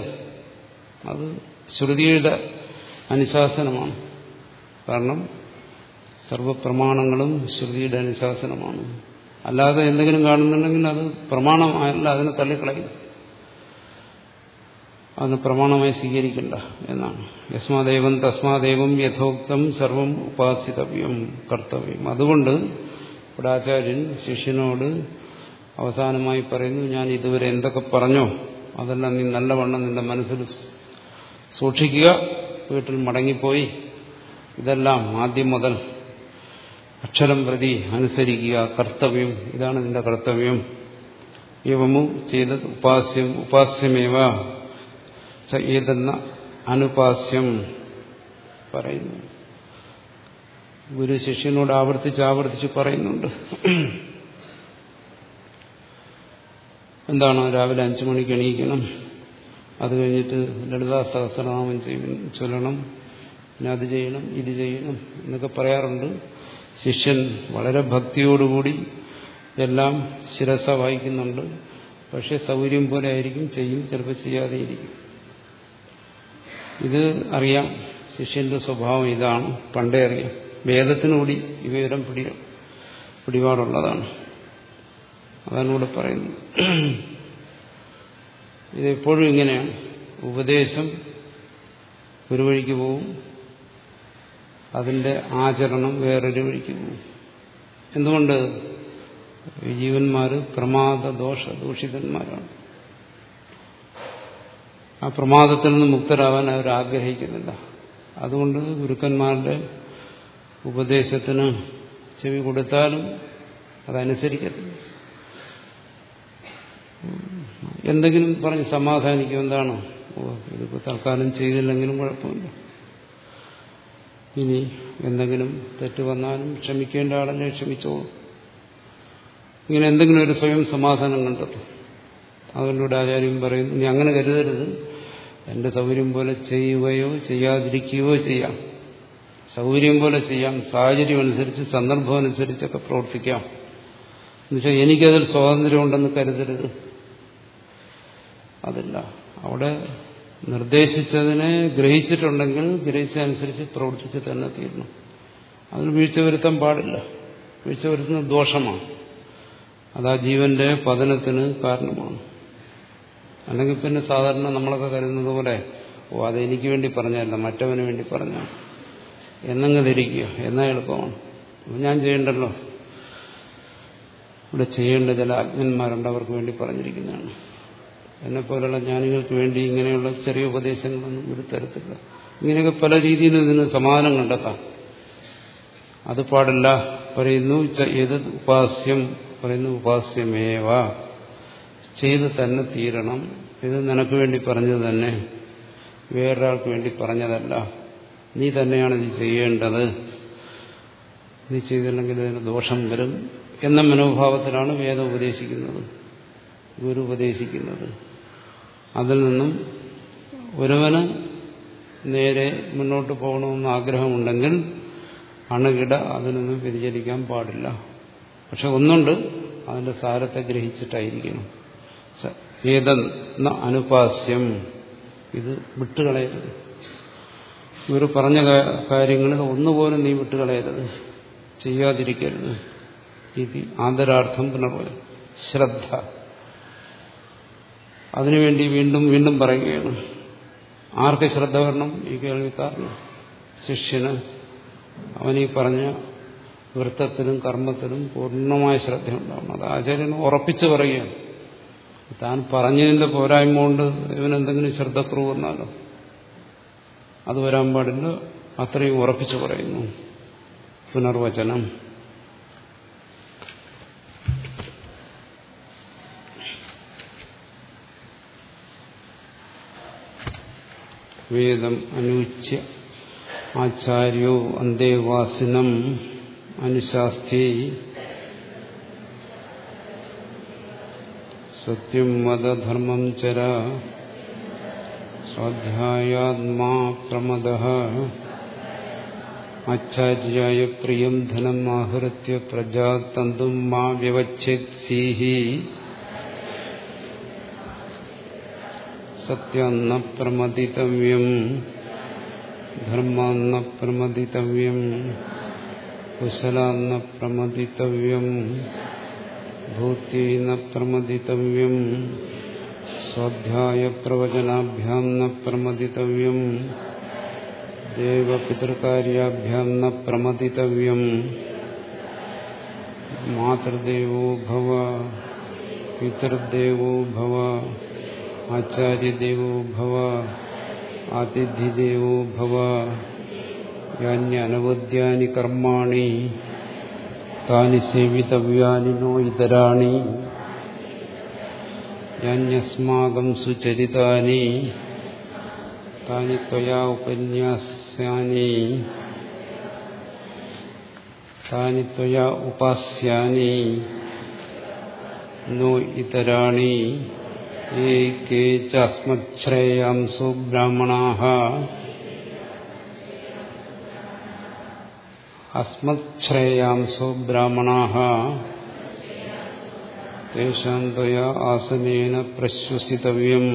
അത് ശ്രുതിയുടെ അനുശാസനമാണ്. കാരണം സർവപ്രമാണങ്ങളും ശ്രുതിയുടെ അനുശാസനമാണ്. അല്ലാതെ എന്തെങ്കിലും കാണുന്നുണ്ടെങ്കിൽ അത് പ്രമാണമല്ല അതിനെ തള്ളിക്കളയും. അതിന് പ്രമാണമായി സ്വീകരിക്കണ്ട എന്നാണ്. യസ്മാദേവം തസ്മാദേവം യഥോക്തം സർവം ഉപാസിതവ്യം കർത്തവ്യം. അതുകൊണ്ട് ഇവിടെ ആചാര്യൻ ശിഷ്യനോട് അവസാനമായി പറയുന്നു ഞാൻ ഇതുവരെ എന്തൊക്കെ പറഞ്ഞോ അതെല്ലാം നീ നല്ലവണ്ണം നിന്റെ മനസ്സിൽ സൂക്ഷിക്കുക. വീട്ടിൽ മടങ്ങിപ്പോയി. ഇതെല്ലാം ആദ്യം മുതൽ അക്ഷരം പ്രതി അനുസരിക്കുക. കർത്തവ്യം ഇതാണ് നിന്റെ കർത്തവ്യം. യവമു ചെയ്തത് ഉപാസ്യം ഉപാസ്യമേവ. ഏതെന്ന അനുപാസ്യം പറയുന്നു. ഗുരു ശിഷ്യനോട് ആവർത്തിച്ച് ആവർത്തിച്ച് പറയുന്നുണ്ട്. എന്താണ് രാവിലെ അഞ്ചു മണിക്ക് എണീക്കണം? അത് കഴിഞ്ഞിട്ട് ലളിതാ സഹസ്രനാമം ചൊല്ലണം. പിന്നെ അത് ചെയ്യണം ഇത് ചെയ്യണം എന്നൊക്കെ പറയാറുണ്ട്. ശിഷ്യൻ വളരെ ഭക്തിയോടുകൂടി എല്ലാം ശിരസ വായിക്കുന്നുണ്ട് പക്ഷെ സൗകര്യം പോലെ ആയിരിക്കും ചെയ്യും. ചിലപ്പോൾ ചെയ്യാതെ ഇരിക്കും ഇത് അറിയാം. ശിഷ്യന്റെ സ്വഭാവം ഇതാണ്. പണ്ടേ അറിയാം. വേദത്തിനുകൂടി ഈ വിവരം പിടി പിടിപാടുള്ളതാണ്. അതാണ് ഇവിടെ പറയുന്നത് ഇതെപ്പോഴും ഇങ്ങനെയാണ്. ഉപദേശം ഒരു വഴിക്ക് പോവും. അതിന്റെ ആചരണം വേറൊരു വഴിക്ക് പോവും. എന്തുകൊണ്ട്? ജീവന്മാർ പ്രമാദ ദോഷ ദൂഷിതന്മാരാണ് ആ പ്രമാദത്തിൽ നിന്ന് മുക്തരാവാൻ അവർ ആഗ്രഹിക്കുന്നില്ല. അതുകൊണ്ട് ഗുരുക്കന്മാരുടെ ഉപദേശത്തിന് ചെവി കൊടുത്താലും അതനുസരിക്കത്തില്ല. എന്തെങ്കിലും പറഞ്ഞ് സമാധാനിക്കും എന്താണോ? ഓ ഇതിപ്പോൾ തൽക്കാലം ചെയ്തില്ലെങ്കിലും കുഴപ്പമില്ല. ഇനി എന്തെങ്കിലും തെറ്റ് വന്നാലും ക്ഷമിക്കേണ്ട ആളല്ലേ ക്ഷമിച്ചോളൂ. ഇങ്ങനെ എന്തെങ്കിലും ഒരു സ്വയം സമാധാനം കണ്ടെത്തും. അതിലൂടെ ആചാര്യം പറയുന്നു ഇനി അങ്ങനെ കരുതരുത്. എന്റെ സൗകര്യം പോലെ ചെയ്യുകയോ ചെയ്യാതിരിക്കുകയോ ചെയ്യാം. സൗകര്യം പോലെ ചെയ്യാം. സാഹചര്യം അനുസരിച്ച് സന്ദർഭം അനുസരിച്ചൊക്കെ പ്രവർത്തിക്കാം. എന്നുവെച്ചാൽ എനിക്കതിൽ സ്വാതന്ത്ര്യമുണ്ടെന്ന് കരുതരുത്. അതില്ല അവിടെ നിർദ്ദേശിച്ചതിനെ ഗ്രഹിച്ചിട്ടുണ്ടെങ്കിൽ ഗ്രഹിച്ചതനുസരിച്ച് പ്രവർത്തിച്ച് തന്നെ തീരണം അതിൽ വീഴ്ച വരുത്താൻ പാടില്ല. വീഴ്ച വരുത്തുന്നത് ദോഷമാണ്. അതാ ജീവന്റെ പതനത്തിന് കാരണമാണ്. അല്ലെങ്കിൽ പിന്നെ സാധാരണ നമ്മളൊക്കെ കരുതുന്നത് പോലെ ഓ അത് എനിക്ക് വേണ്ടി പറഞ്ഞല്ല മറ്റവന് വേണ്ടി പറഞ്ഞ എന്നങ്ങ് ധരിക്കുക. എന്നാ എളുപ്പമാണ്. ഞാൻ ചെയ്യണ്ടല്ലോ. ഇവിടെ ചെയ്യേണ്ട ചില അജ്ഞന്മാരുണ്ട് അവർക്ക് വേണ്ടി പറഞ്ഞിരിക്കുന്നതാണ്. എന്നെപ്പോലുള്ള ജ്ഞാനികൾക്ക് വേണ്ടി ഇങ്ങനെയുള്ള ചെറിയ ഉപദേശങ്ങളൊന്നും ഒരു തരത്തില്ല. ഇങ്ങനെയൊക്കെ പല രീതിയിൽ ഇതിന് സമാധാനം കണ്ടെത്താം അത് പാടില്ല. പറയുന്നു ഏത് ഉപാസ്യം? പറയുന്നു ഉപാസ്യമേവ. ചെയ്ത് തന്നെ തീരണം. ഇത് നിനക്ക് വേണ്ടി പറഞ്ഞത് തന്നെ. വേറൊരാൾക്ക് വേണ്ടി പറഞ്ഞതല്ല. നീ തന്നെയാണ് ഇത് ചെയ്യേണ്ടത്. നീ ചെയ്തില്ലെങ്കിൽ ഇതിന് ദോഷം വരും എന്ന മനോഭാവത്തിലാണ് വേദം ഉപദേശിക്കുന്നത്. ഗുരു ഉപദേശിക്കുന്നത്. അതിൽ നിന്നും ഒരുവന് നേരെ മുന്നോട്ട് പോകണമെന്ന് ആഗ്രഹമുണ്ടെങ്കിൽ അണുകിട അതിൽ നിന്നും വ്യതിചലിക്കാൻ പാടില്ല. പക്ഷെ ഒന്നുണ്ട് അതിന്റെ സാരത്തെ ഗ്രഹിച്ചിട്ടായിരിക്കണം. ഏതെന്ന അനുപാസ്യം. ഇത് വിട്ടുകളയരുത്. ഇവർ പറഞ്ഞ കാര്യങ്ങളിൽ ഒന്നുപോലും നീ വിട്ടുകളയരുത്. ചെയ്യാതിരിക്കരുത്. ഇത് ആദരാർത്ഥം പുനർവചനം ശ്രദ്ധ. അതിനുവേണ്ടി വീണ്ടും വീണ്ടും പറയുകയാണ്. ആർക്ക് ശ്രദ്ധ വരണം? ഈ കേൾവിക്കാരന്. ശിഷ്യന്. അവനീ പറഞ്ഞ വൃത്തത്തിലും കർമ്മത്തിലും പൂർണമായ ശ്രദ്ധയുണ്ടാവണം. അത് ആചാര്യൻ ഉറപ്പിച്ചു പറയുകയാണ്. താൻ പറഞ്ഞതിന്റെ പോരായ്മ കൊണ്ട് ഇവനെന്തെങ്കിലും ശ്രദ്ധക്കുറവ് വന്നാലോ അത് വരാൻ പാടില്ല. അത്രയും ഉറപ്പിച്ചു പറയുന്നു. പുനർവചനം. വേദം അനൂച്യ ആചാര്യോ അന്തേവാസിനം അനുശാസ്തി സത്യം മതധർമ്മം ചര സ്വാധ്യായാത്മാ പ്രമദ ആചാര്യായ പ്രിയം ധനം ആഹൃത്യ പ്രജാതന്തും മാ വ്യവച്ഛേത്സീഹി സത്യാന്ന പ്രമദിതവ്യം ധർമാന്ന പ്രമദിതവ്യം കുശലാന്ന പ്രമദിതവ്യം ഭൂത്യേന പ്രമദിതവ്യം സ്വാധ്യായ പ്രവചനാഭ്യാം ന പ്രമദിതവ്യം ദേവപിതൃകാര്യാഭ്യാം ന പ്രമദിതവ്യം മാതൃദേവോ ഭവ പിതൃദേവോ ഭവ ആചാര്യദേവോ ഭവ ആതിഥിദേവോ ഭവ യാന്യനവദ്യാനി കർമാണി താനി സേവിതവ്യാനിനോ ഇതരാണി. യാന്യസ്മാകം സുചരിതാനി. താനി ത്വയാ ഉപന്യാസ്യാനി. താനി ത്വയാ ഉപാസ്യാനി. നോ ഇതരാണി. ഏ കേ ചാസ്മച്ഛ്രേയാംസോ അസ്മത്ശ്രേയാംസോ ബ്രാഹ്മണാഹ തേഷാം ത്വയാ ആസനേന പ്രശ്വസിതവ്യം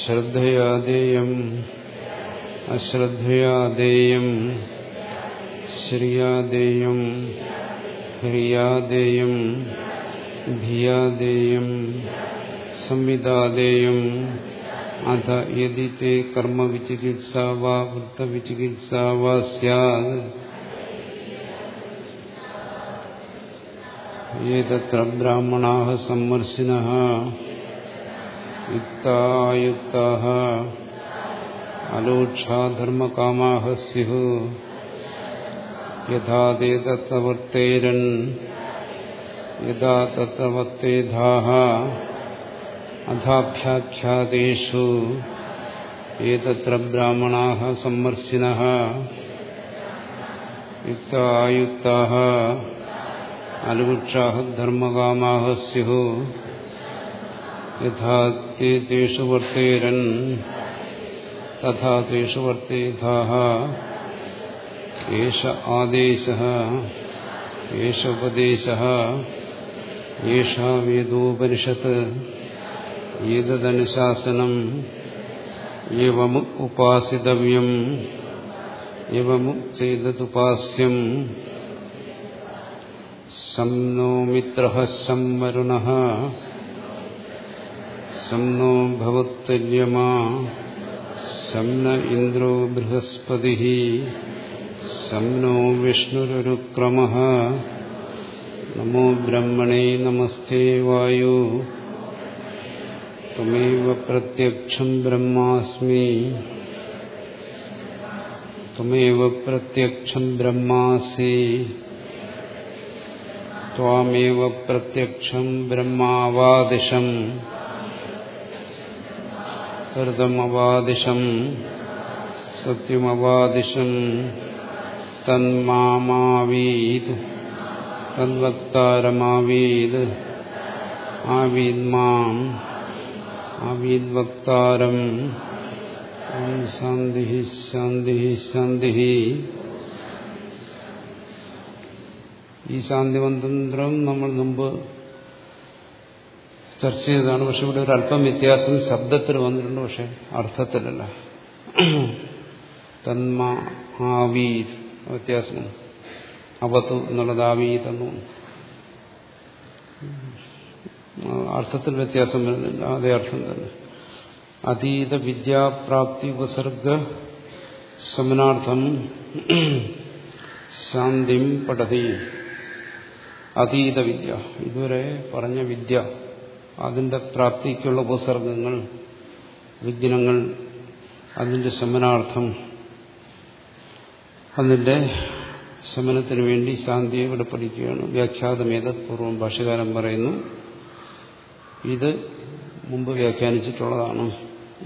ശ്രദ്ധയാദേയം അശ്രദ്ധയാദേയം ശ്രിയാദേയം ഹ്രിയാദേയം ധിയാദേയം സംവിധാദേയം അഥ യതി തേ കർമ്മവിചികിത്സ വാ വൃത്തവിചികിത്സ വാ സ്യാത് ഏതത്ര ബ്രാഹ്മണാः സമ്മർശിനः യുക്തായുക്താः അലോക്ഷാധർമ്മകാമാः സ്യുः യഥാ തേ തത്തവർത്തേരൻ യഥാ अथाभ्याख्यातेषु एतत्र ब्राह्मणाः सम्मर्सिनः युक्ता आयुक्ताः अनुवृक्षाः धर्मकामाः स्युः। यथा ते तेषु वर्तेरन्, तथा तेषु वर्तेथाः एष आदेशः, एष उपदेशः, एषा वेदोपनिषत्। ഏതനുശാസനം? ഏവമു ഉപാസിതവ്യം. ഏവമു ചെയ്തതുപാസ്യം. സംനോ മിത്ര സംവരുണ സംനോ ഭവത്തുല്യമാ സംന ഇന്ദ്രോ ബൃഹസ്പതി. സംനോ വിഷ്ണുരുക്രമ നമോ ബ്രഹ്മണേ നമസ്തേ വായു. പ്രത്യക്ഷം ബ്രഹ്മാസ്മി ത്വമേവ പ്രത്യക്ഷം ബ്രഹ്മാസി ത്വാമേവ പ്രത്യക്ഷം ബ്രഹ്മാവാദിഷം ഹൃതമവാദിഷം സത്യമവാദിഷം തന്മാമാവീത് തദ്വക്താരമാവീത് ആവീദ്മാം ആവീദ്വക്താരം ഓം ശാന്തി ശാന്തി ശാന്തി ഈ ശാന്തിമന്ത്രം നമ്മൾ മുമ്പ് ചർച്ച ചെയ്തതാണ്. പക്ഷെ ഇവിടെ ഒരു അല്പം വ്യത്യാസം ശബ്ദത്തിൽ വന്നിട്ടുണ്ട് പക്ഷെ അർത്ഥത്തിലല്ല. തന്മ ആവീത് വ്യത്യാസം. അവത്തു എന്നുള്ളത് ആവീത് എന്നു. അർത്ഥത്തിൽ വ്യത്യാസം വരുന്നില്ല. അതേ അർത്ഥം തന്നെ. അതീത വിദ്യാപ്രാപ്തി ഉപസർഗ ശമനാർത്ഥം ശാന്തി പഠതി. അതീത വിദ്യ. ഇതുവരെ പറഞ്ഞ വിദ്യ അതിന്റെ പ്രാപ്തിക്കുള്ള ഉപസർഗങ്ങൾ വിഘ്നങ്ങൾ അതിന്റെ ശമനാർത്ഥം അതിന്റെ ശമനത്തിന് വേണ്ടി ശാന്തിയെ ഇവിടെ പഠിക്കുകയാണ്. വ്യാഖ്യാതമേതത് ഭാഷകാരൻ പറയുന്നു. ഇത് മുമ്പ് വ്യാഖ്യാനിച്ചിട്ടുള്ളതാണ്.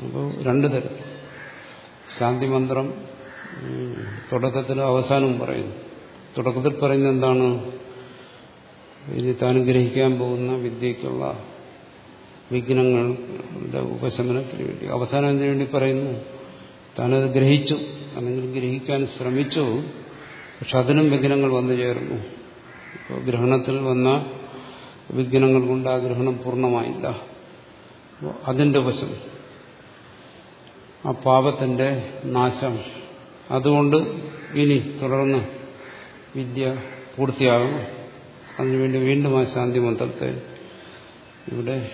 അപ്പോൾ രണ്ടു തരം. ശാന്തി മന്ത്രം തുടക്കത്തിലും അവസാനവും പറയുന്നു. തുടക്കത്തിൽ പറയുന്നത് എന്താണ്? ഇനി താൻ ഗ്രഹിക്കാൻ പോകുന്ന വിദ്യയ്ക്കുള്ള വിഘ്നങ്ങളുടെ ഉപശമനത്തിന് വേണ്ടി. അവസാനം എന്തിനു വേണ്ടി പറയുന്നു? താനത് ഗ്രഹിച്ചു അല്ലെങ്കിൽ ഗ്രഹിക്കാൻ ശ്രമിച്ചു പക്ഷെ അതിനും വിഘ്നങ്ങൾ വന്നു ചേർന്നു ഇപ്പോൾ ഗ്രഹണത്തിൽ വന്ന വിഘ്നങ്ങൾ കൊണ്ട് ആ ഗ്രഹണം പൂർണമായില്ല അതിന്റെ വശം. ആ പാപത്തിന്റെ നാശം. അതുകൊണ്ട് ഇനി തുടർന്ന് വിദ്യ പൂർത്തിയാകും. അതിനുവേണ്ടി വീണ്ടും ആ ശാന്തി മന്ത്രത്തെ ഇവിടെ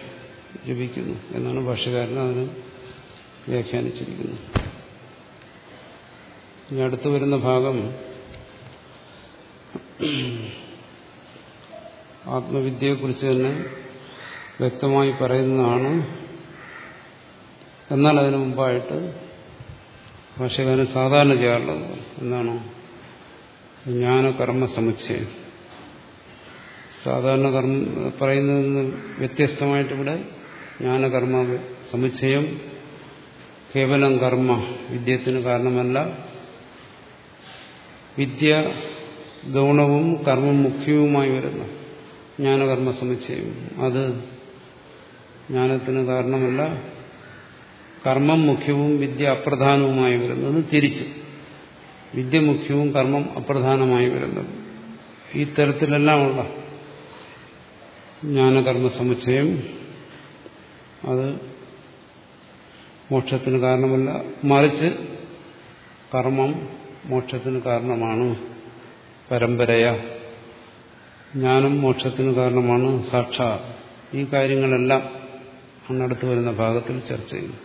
ജപിക്കുന്നു എന്നാണ് ഭാഷകാരൻ അതിന് വ്യാഖ്യാനിച്ചിരിക്കുന്നത് ഇനി അടുത്തു വരുന്ന ഭാഗം ആത്മവിദ്യയെക്കുറിച്ച് തന്നെ വ്യക്തമായി പറയുന്നതാണ്. എന്നാൽ അതിനു മുമ്പായിട്ട് ഭാഷകാരൻ സാധാരണ ചെയ്യാറുള്ളത് എന്താണ്? ജ്ഞാനകർമ്മ സമുച്ചയം. സാധാരണ കർമ്മ പറയുന്നതിൽ നിന്ന് വ്യത്യസ്തമായിട്ടിവിടെ ജ്ഞാനകർമ്മ സമുച്ചയം കേവലം കർമ്മ വിദ്യത്തിന് കാരണമല്ല. വിദ്യ ഗൗണവും കർമ്മം മുഖ്യവുമായി വരുന്നു. ജ്ഞാനകർമ്മ സമുച്ചയം അത് ജ്ഞാനത്തിന് കാരണമല്ല കർമ്മം മുഖ്യവും വിദ്യ അപ്രധാനവുമായി വരുന്നത് തിരിച്ച്. വിദ്യ മുഖ്യവും കർമ്മം അപ്രധാനമായി വരുന്നത്. ഈ തരത്തിലെല്ലാമുള്ള ജ്ഞാനകർമ്മ സമുച്ചയം അത് മോക്ഷത്തിന് കാരണമല്ല മറിച്ച് കർമ്മം മോക്ഷത്തിന് കാരണമാണ് പരമ്പരയ. ജ്ഞാനം മോക്ഷത്തിന് കാരണമാണ് സാക്ഷാ ഈ കാര്യങ്ങളെല്ലാം അന്നടുത്ത് വരുന്ന ഭാഗത്തിൽ ചർച്ച ചെയ്യുന്നു.